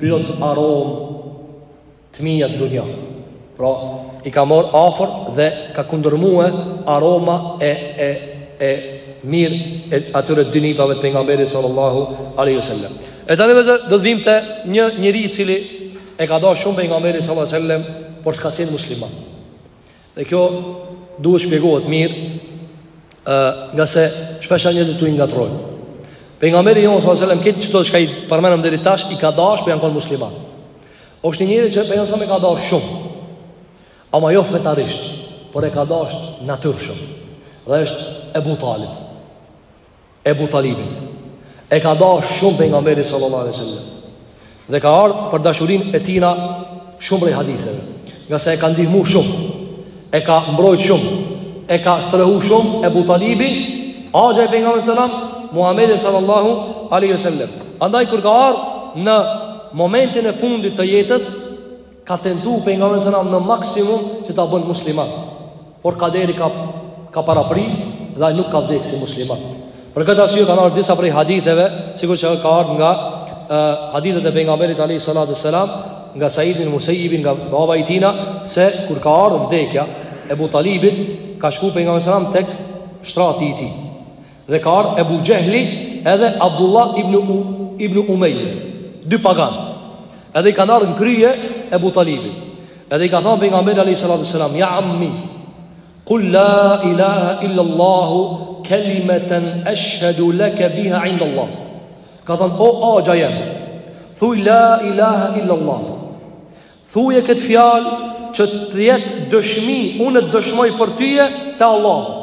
plot aromë të mia te dunja. Pra, i ka marrë afër dhe ka kundërmu aroma e, e, e mirë e atyre dy nipave të pejgamberit sallallahu aleyhi sallam. E tani vllezër, do të vimë te një njeri i cili e ka dash shumë pejgamberi sallallahu aleyhi sallam, por s'ka qenë musliman. Dhe kjo duhet shpjegohet mirë, ë ngase shpesh janë njerëzit tu i ngatrru. Pejgamberi jonë sallallahu alajhi wasallam këta, këta çka i përmendëm deri tash i ka dash po janë kon musliman. Është një njeri që pejgamberi a.s. e ka dash shumë. Ama jo fetarisht, por e ka dasht natyrshëm. Dhe është Ebu Talib. Ebu Talibin e ka dash shumë pejgamberi sallallahu alai sallam Dhe ka ardhë për dashurinë e tina shumë prej haditheve Ngase e ka ndihmu shumë E ka mbrojt shumë E ka strehu shumë Ebu Talibi axha i pejgamberit sallam Muhammed sallallahu alai sallam Andaj kur ka ardhë në momentin e fundit të jetës Ka tentu pejgamberi sallallahu alajhi wasallam në maksimum që ta bën musliman. Por kaderi ka ka parapri dhe ai nuk ka vdekë si musliman. Për këtë arsye kanë ardhë disa prej haditheve, sikur që ka ardhë nga uh, hadithet e pejgamberit alayhi salatu wasalam, nga Said ibn Musejibi nga baba i tina se kur ka ardhë vdekja e Ebu Talibit, ka shku pejgamberi sallallahu alajhi wasallam tek shtrati i tij. Dhe ka ardhë Ebu Xhehli edhe Abdullah ibn, U, ibn Umejje Dy paganë Edhe i kanë ardhë në krye Ebu Talibit Edhe i ka thonë pejgamberi alejhi salatu ve selam Ja ammi Kul la ilaha illa Allahu Kelimeten eshhedu leke biha inda Allah Ka thonë o axha jem Thuj la ilaha illa Allahu Thuje këtë fjalë që të jetë dëshmi Unë të dëshmoj për tyje te Allahu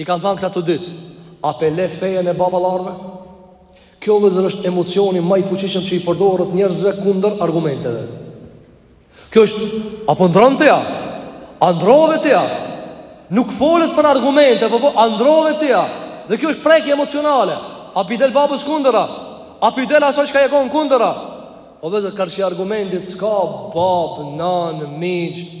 I kanë thanë këta të dytë, a pe le fejen e baballarëve? Kjo vllezër është emocioni ma i fuqishëm që i përdoret njerëzve kundër argumenteve. Kjo është, a po ndron ti a? A ndrove ti a? Nuk folet për argumente, po po, a ndrove ti a? Dhe kjo është prekje emocionale. A pi del babës kundra? A pi del asaj që ka e konë kundra? O vllezër, karshi argumentit s'ka babë, nanë, mixhë,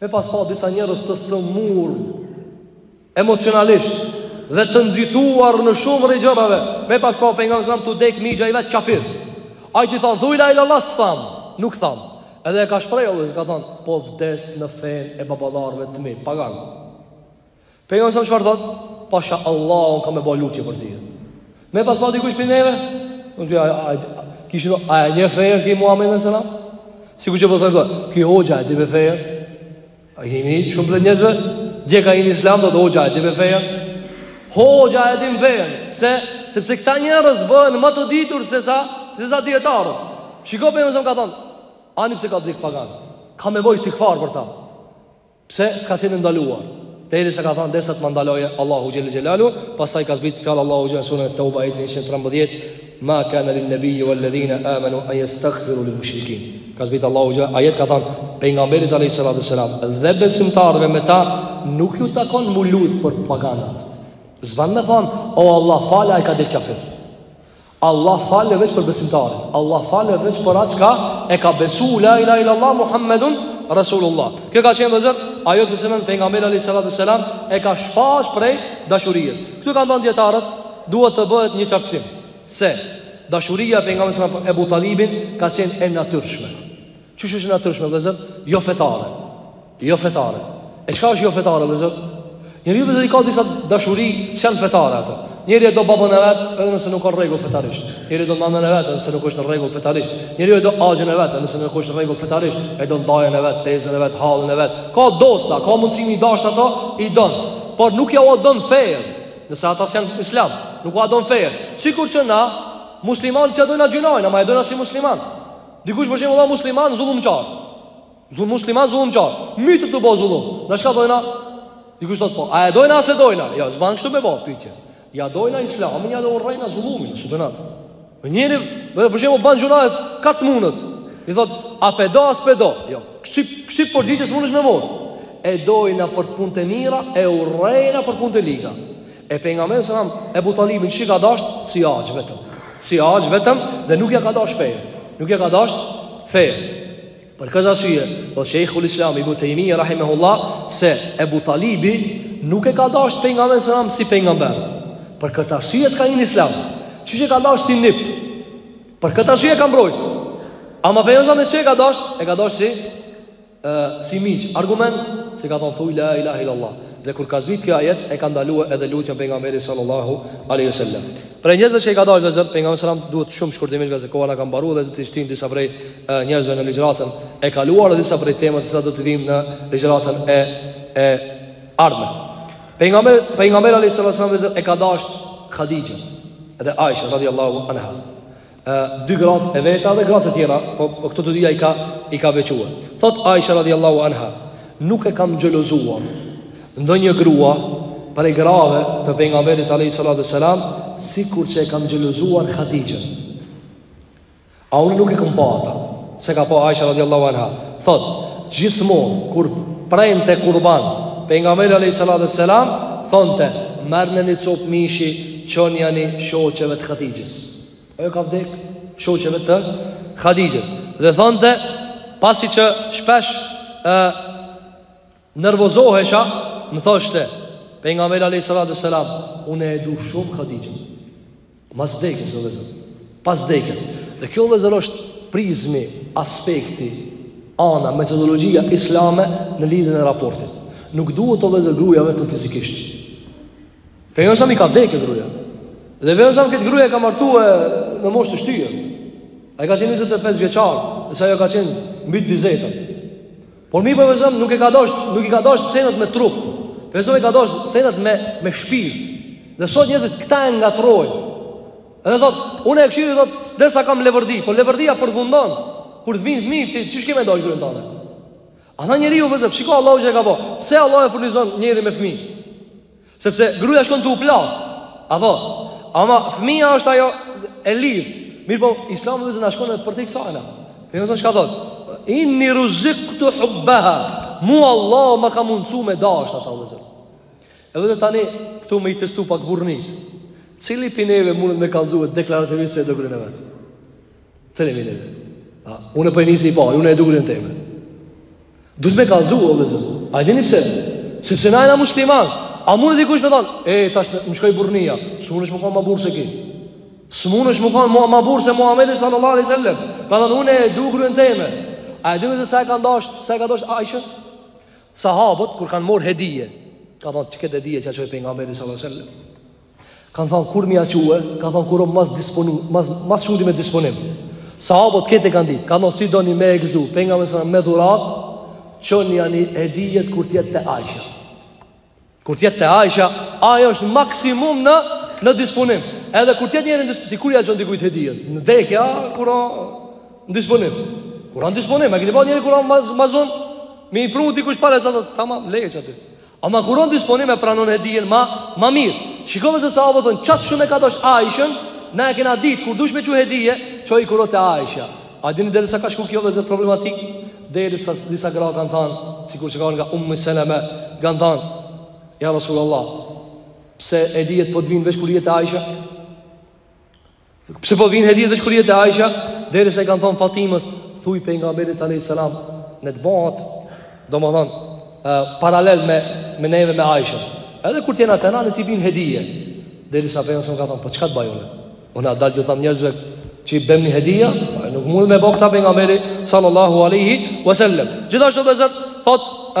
Me pas pa disa njerëz të sëmurë emocionalisht dhe të nxituar në shumë prej gjërave, me pas pa pejgamberin sa tu dek mixha i vet qafir. Ai tu i thon thuj la ilahe illallah, s'tham, nuk tham. Edhe e ka shpreh Allah, ka thon po vdes në fenë e baballarëve të mi, pagan. Pejgamberi sa çfarë thot? Pasha Allah, unë kam me bë lutje për ty. Me pas pa dikush për neve? Unë dy a kishin a e njeh fejen ti Muhammed sallallahu alaihi wasallam? Sikur që po thonë këta, ky hoxha s'e din fejen. A jeni shumë prej njerëzve? Dje ka hi në islam thotë hoxha s'e din fejen. Hoxha s'e din fejen. Pse? Sepse këta njerëz bëhen më të ditur se sa se sa dietarë. Shikoje pejgamberin ka thonë, ani pse ka dekë pagan. Kam me bo istigfar për ta. Pse s'ka qenë ndaluar? Deri sa ka thënë derisa të ma ndalojë Allahu xhel-le xhelaluhu, pastaj ka zbrit fjala e Allahut xhel sures Teube ajeti 113, ma kana lin nabiyyi wal ladhina amanu an yastaghfiru lil mushrikin. Ka zbrit Allahu xhel ajet ka thënë pejgamberit alayhi salatu wasalam dhe besimtarëve me ta nuk ju takon m'u lut për paganat. S'ban me thënë, o Allah, fale, ai ka dek qafir. Allah fale veç për besimtarë Allah fale veç për atë çka E ka besu la ilahe illa Allah Muhammedun Rasulullah Kjo ka qenë vllezër Ajo të cilën pejgamberi alejhi salatu ve selam E ka shfaq prej dashurisë Këtu kanë thonë dijetarët Duhet të bëhet një qartësim Se dashuria e pejgamberit për Ebu Talibin ka qenë e natyrshme Qysh është e natyrshme vëllazër? Jo fetare. Jo fetare. E çka është jo fetare vëllazër? Njeri vëllazër i ka disa dashuri s'janë fetare ato. Njeri e do babën e vet, edhe nëse nuk ka rregull fetarisht. Njeri do nanën e vet, edhe nëse nuk është në rregull fetarisht. Njeri e do axhën e vet, edhe nëse nuk është në rregull fetarisht. E do dajën e vet, tezën e vet, hallën e vet. Ka dosta, ka mundësi m'i dashtë ato, i don. Por nuk jau don fejën. Nëse ata s'janë islam, nuk u don fejën. Sikur që na muslimanët s'e dojna gjynahin, ama e dojna si musliman. Dikush për shembull musliman zullumqar. Zull musliman zullumqar. Mytet tu bo zullum. Na çka dojna? Dikush thotë po, a e dojna a s'e dojna? Jo, s'ban kështu me bo pyetje. Ja dojna islamin, ja do urrejna zullumin, s'e dona. Po njeri, për shembull ban gjynahe ka t'mundet. I thot, a pe do a s'pe do? Jo, kështu kështu përgjigje s'mundesh me mor. E dojna për punët e mira, e urrejna për punët e liga. E pejgamberi selam Ebu Talibin qysh e ka dashtë si axhë vetëm. Si axhë vetëm dhe nuk ja ka dashtë fejën. Nuk ja ka dashtë fejën. Për këtë arsye, thotë Sheikhul Islam Ibn Taymiyyah rahimahullah se Ebu Talibi nuk e ka dashtë pejgamberin selam si pejgamber. Për këtë arsye s'ka hi n'Islam. Qysh e ka dashtë si nip. Për këtë arsye e ka mbrojt. Ama pejgamberi selam e ka dasht, e ka dasht si si mixhë, argument se i ka thonë thuj la ilaha illallah. Dhe kur ka zbrit kjo ajet e ka ndaluar edhe lutjen pejgamberit sallallahu alaihi wasallam. Prej njerëzve që i ka dashtë vëllazër pejgamberi sallallahu duhet shumë shkurtimisht ngase koha na ka mbaruar dhe do t'i shtim disa prej njerëzve në ligjratën e kaluar dhe disa prej temave që do të vijmë në ligjratën e e ardhme. Pejgamberi pejgamberi alaihi wasallam e ka dasht Khadijën dhe Aisha radhiyallahu anha. ë dy gratë e veta dhe gratë të tjera, po, po këto të dyja i ka i ka veçuar. Thot Aisha radhiyallahu anha, nuk e kam xhelozuar ndonjë grua prej grave të pejgamberit alayhi salatu selam, sikur që e kam xhelozuar Hadijën. A unë nuk e kam pa ata, s'e ka pa Aisha radhiyallahu anha. Thot, gjithmonë kur prente kurban pejgamberi alayhi salatu selam, thonte, "Merrni një copë mishi, çonjani shoqeve të Hadijës." Ajo ka vdek shoqeve të Khadijës Dhe thonte pasi që shpesh e, nervozohesha Më thoshte Pejgamberi a.s. Unë e du shumë Khadijën Mas vdekjes o vëllazër Pas vdekjes Dhe kjo vëllazër është prizmi Aspekti Ana metodologjia islame Në lidhjen e raportit Nuk duhet o vëllazër gruja vetëm fizikisht Pejgamberit a.s. i ka vdekë gruaja. Dhe Pejgamberi a.s. këtë grua e ka martuar në moshë të shtyrë. Ai ka qenë 25 vjeçar, derisa ajo ka qenë mbi 40. Por mirëpo Pejgamberi a.s. nuk e ka dosh, nuk i ka dosh senet me trup. Pejgamberi a.s. e ka dosh senet me me shpirt. Dhe sot njerëzit këta e ngatërrojnë. Edhe thot, unë e kshiri, thot, derisa kam levërdi, po levërdia përfundon, kur të vijnë fëmijë, ti qysh ki me dosh gruen tane? Ama njeriu vëllezër, shiko Allahu që e ka bë. Pse Allahu e furnizon njerin me fëmijë? Sepse gruaja shkon tu u plak. A po, ama fëmija është ajo e lidh. Mirëpo, Islami vëllezër na shkon përtej kësaj. Pejgamberi a.s. çka thot. Inni ruziqtu hubbaha. Mu Allahu ma ka mundsu me dasht ata vëllezër. Edhe dhe tani këtu me i testu pak burrninë. Cili pi neve mundet me kallëzu deklarativisht se e do gruen e vet? Cili pi neve? Unë po e nisi i pari, unë e du gruen teme Du me kallzu, o vëllezër A e dini pse? Sepse na jena musliman A mundet dikush me thonë E, tash mu m'shkoi burrnia S'mundesh me kanë ma burrë se ki S'mundesh me kanë ma, ma burrë se Muhammedi sallallahu alai sallam Ka thonë, unë e du gruen teme A e dini se sa e ka dasht Sa e ka dasht Aishën Sahabët, kur kanë marrë hedije Ka thonë, qe këtë hedije ia çoj Pejgamberit sallallahu alai sallam Kan thon kur me ia çu, ka thon kur o mas disponu, mas mas shumti me disponim. Sahabët këtë e kanë ditë, kanë thon nëse doni me e gzu Pejgamberin a.s. me dhurat, çonjani hedijet kur të jetë te Aisha. Kur të jetë te Aisha, ai është maksimum në në disponim. Edhe kur të jetë njeri në disponim, kur ia çon dikujt hedijen. Në dekë, ja, kur o në disponim. Kur o në disponim, a keni pa njeri kur o mazun, me i pru dikush pare sa, tamam, leje çaty. Ama kur o n'disponim e pranon hedijen ma, ma mirë. Shiko vëllezër sahabët thonë, qatë shumë e ka dosh Aishën, na e kena ditë, kur dush me çu hedije, çoje kur o te Aisha. A dini deri sa ka shku kjo vëllezër problematik, derisa disa gra kanë thanë, sikur që kanë nga Ummu Seleme, kanë thanë, ja Rasul Allah, pse hedijet po të vijnë veç kur je te Aisha? Pse po vijn hedijet veç kur je te Aisha, derisa i kanë thonë Fatimës, thuj Pejgamberit a.s. le të bëhet, do me thonë, paralel me, me neve me Aisha. Edhe kur t'jenë te na, t'i vijn hedije. Derisa Pejgamberi a.s. ka thonë, po çka të baj unë? Unë a dalë që thamë njerëzve që i bëmë një hedija, po, nuk mund me bo këta Pejgamberi, sallallahu aleyhi ve sallem. Gjithashtu vëllezër, thotë,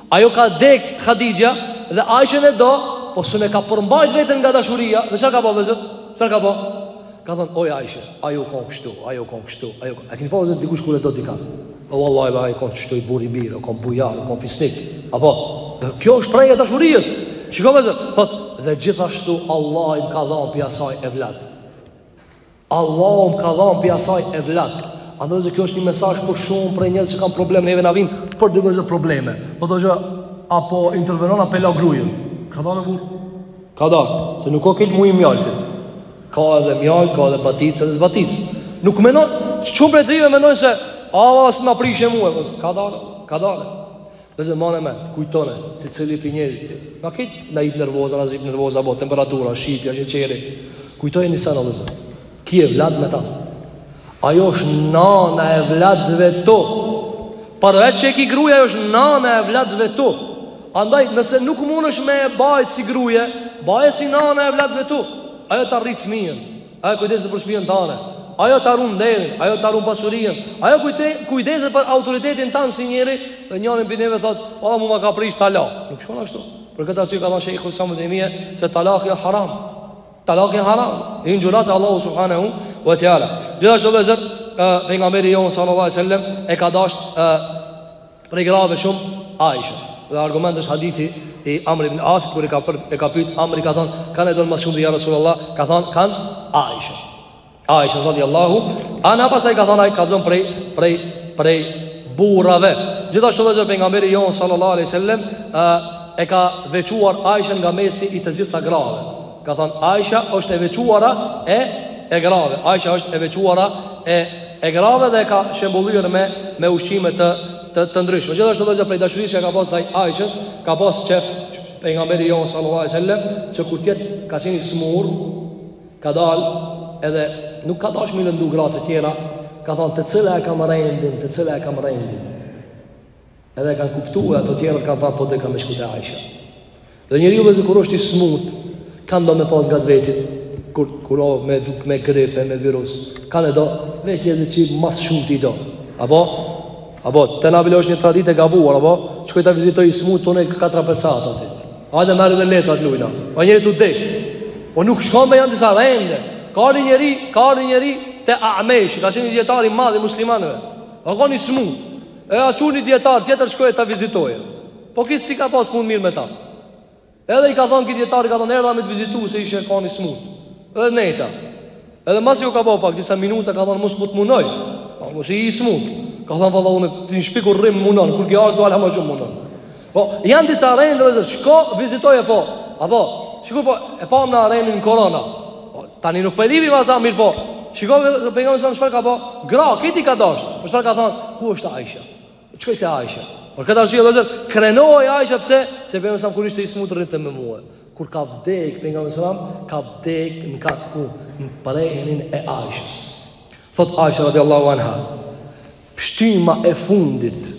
Ajo ka dek Hadixhja dhe Aishën e do, po s'e ka përmbajt vetën nga dashuria, dhe çka ka bërë vëllezër? Çka ka bërë? Ka thënë, oj Aishë, ajo u kon kështu, ajo u kon kështu, ajo u kon. A keni pa vëllezër dikush kur e do dikë? O vallahi ai u kon kështu ni burr i mirë, u kon bujar, u kon fisnik. A po, dhe kjo është prej dashurisë. Shiko vëllezër, thot, dhe gjithashtu Allahi m'ka dhënë pi asaj evlat. Allahu më ka dhan pi asaj evlad. A dhe kjo është një mesazh për shumë prej njerëz që kanë probleme neve na vin për të dhënë probleme. Po do të thotë apo intervenon apo la grujën. Kadale burr. Kadale, se nuk o krejt muj mjalti. Ka edhe mjalt, ka edhe baticë, edhe zbaticë. Nuk mendon, shumë prej tyre mendon se ava s'na prishë mua, po kadale, kadale. Vëllezër mane mend, kujtone secili prej njerit je. Na kit na hip nervoza, na hip nervoza apo temperatura, shtypja, sheqeri. Kujtoje një sen o vëllezër. Ki evlad me ta. Ajo është nana e evladëve tu. Përveç që e ki gruje, ajo është nana e evladëve tu. Andaj, nëse nuk mundesh ti me e bajt si gruje, baje si nana e evladëve tu. Ajo ta rrit fëmijën. Ajo kujdeset për shpijën tane Ajo ta run nderin Ajo ta run pasurien Ajo kujte, kujdeset për autoritetin tanë si njeri Dhe njëri pi neve thot O, mu ma ka prish, talak Nuk shkon ashtu Për këtë arsye ka thonë Shejhul Islam ibn Tejmije se talaki është haram. Talaki është haram. I urryer te Allahu subhanahu wa taala. Gjithashtu vëllezër pejgamberi jon sallallahu alaihi wasallam e ka dasht Prej grave shumë Aisha. Dhe argument është hadithi i Amr ibn Asit kur e ka për, e ka pyet Amri ka thon, kan e don më shumë ti ja Rasulullah, ka thon kan Aisha. Aisha radhiyallahu anha pastaj ka thon a kan don prej prej prej burrave. Gjithashtu vëllezër pejgamberi jon sallallahu alaihi wasallam e ka veçuar Aisha nga mesi i të gjitha grave. Ka thënë Aisha është e veçuara e e grave. Aisha është e veçuara e e grave dhe e ka shembullyer me me ushqime të të, të ndryshme. Gjithashtu edhe prej dashurisë që ka pas ndaj Aishës, ka pas qejf pejgamberi jon sallallahu alajhi wasallam, që kur tjet ka qenë i smur, ka dal edhe nuk ka dasht me i lëndu gratë të tjera, ka thënë te cila e kam rendin, te cila e kam rendin. Edhe e kanë kuptue, ato tjerat kanë than, po doka me shku te Aisha. Dhe njeriu vëllezër kur është i smut, kan e do me pas ngat vetit, kur, kur o me, me gripe, me virus, kan e do, veç njerëzit që ma shumë i do. Apo? Apo, te na bile është një traditë e gabuar, apo? Shkoj ta vizitoj i smut, të nej katër pesë sat aty. Hajde merri edhe letrat lujna. A njeri tu dek. Po nuk shkon me janë disa rende. Ka një njeri, ka një njeri te Amesh, ka qenë një dijetar i madh i muslimanëve. O kon i smut. E ashtu një dijetar tjetër shkoi ta vizitojë. Po ky si s'ka pas punë mirë me ta. Edhe i ka thënë ky dijetar ka thënë erdha me të vizitu se ishe kan i smut. Edhe nejta. Edhe masi u ka bo pak disa minuta ka thënë mos po t' munoj. Po mos i smut. Ka thënë valla unë ti n'shpi kur rrin m'munon kur ke ardh ktu hala më shumë munon. Po, janë disa rrenë vllezër, shko vizitoje po, a po, shko po, e po në arenë në korona, po, tani nuk për po libi ma za mirë po, shko vizitoj, pejgamberi selam, çfarë ka bo, gratë i ka dashtë, po çfarë ka thanë, ku është Aisha, shkoj te Aisha, për këtë arsye vllezër, krenohej Aisha pse, se pejgamberi selam, kur ishte i smutë rrite me mue, kur ka vdek, pejgamberi selam, ka vdek në ka ku, në prenin e Aishës, thot Aisha radiallahu anha, Pështyma e fundit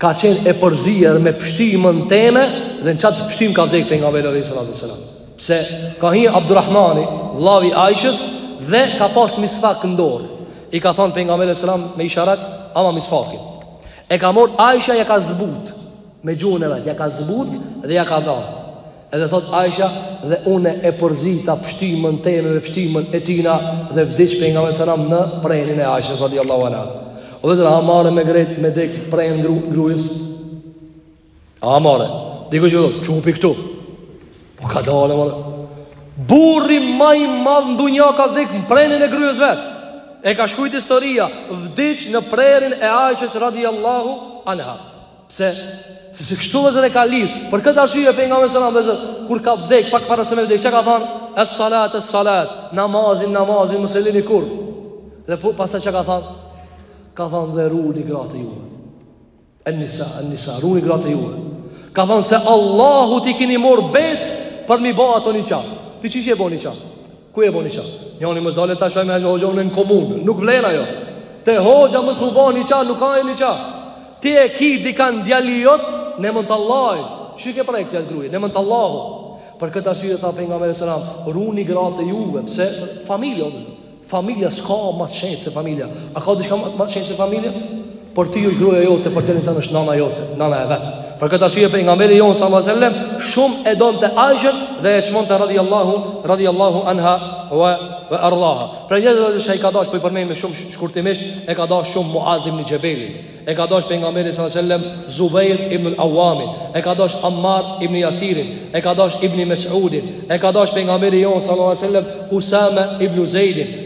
ka qenë e përzier me pështymën teme dhe në qat pështym ka vdekë pejgamberi alejhi salatu ve selam. Pse ka hi Abdulrahmani, vllavi i Aishës dhe ka pas misfak në dorë. I ka thanë pejgamberi selam me isharat, ama misfakin. E ka marr Aisha ja ka zbut me gjuhën e vet, ja ka zbut dhe ja ka dhanë. Edhe thotë Aisha, dhe unë e përzita pështymën teme me pështymën e tina dhe vdiq pejgamberi selam në prenin e Aishës radiallahu anha. O vllezër, a marre me grejt me dek n'pren gru, grujës? A marre? Dikë që dhëtë, që upi këtu? Po ka dalë, marre. Burri ma i madh n'dunja ka vdek në prenin e grujës vetë. E ka shkrujt historia, vdiq në prenin e Aishës radiallahu anha. Pse? Sepse kështu vllezër e ka lidh Për këtë arsye pejgamberi selam vllezër Kur ka vdek, pak para se me vdek Çka ka than? Es salat, es salat Namazin, namazin, mos e lini kurr Dhe po, pastaj çka ka than? Ka than dhe runi gratë e juve En nisa, en nisa, runi gratë e juve Ka than se Allahu t'i kini marr bes Për me i ba ato niqa Ti që që e bo niqa? Ku e bon niqa? Njani më zdale tash me hoxha unë në komunë Nuk vlen ajo Te hoxha mos e bon niqa nuk ke niqa Ti e ki di kanë djali jot Në emën të Allahit Që ke prejkë të jatë gruje Në emën të Allahit Për këtë arsye dhe tha pejgamberi selam Runi gratë e juve Pse familja Familja s'ka ma shenjt se familja A ka diçka ma shenjt se familja Për ty është gruaja jote, për tenin tënë është nana jote, nana e vetë. Për këtë arsye pejgamberi jon sallallahu alajhi wasallam shumë e donte Aishën dhe e çmonte radhiyallahu radhiyallahu anha wa wa ardaha. Prej njerëzve që ai ka dashur po i përmendim shumë shkurtimisht, e ka dashur shumë Muadh ibn Jabal. E ka dashur pejgamberi sallallahu alajhi wasallam Zubair ibn al-Awwam, e ka dashur Ammar ibn Yasir, e ka dashur Ibn Mas'ud, e ka dashur pejgamberi jon sallallahu alajhi wasallam Usama ibn Zaid.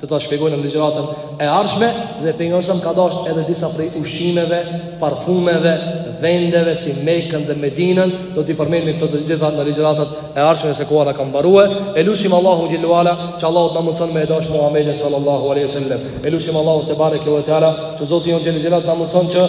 Do ta shpjegojmë në ligjëratën e ardhshme dhe pejgamberi selam ka dashur edhe disa prej ushqimeve, parfumeve, vendeve si Mekën dhe Medinën, do t'i përmendim këto të gjitha në ligjëratat e ardhshme se koha na ka mbaruar. E lusim Allahun xhele ve ala, që Allahu të na mundson me e dash Muhamedin sallallahu alaihi wasallam. E lusim Allahun tebareke ve teala, që Zoti jon xhele ve ala të na mundson që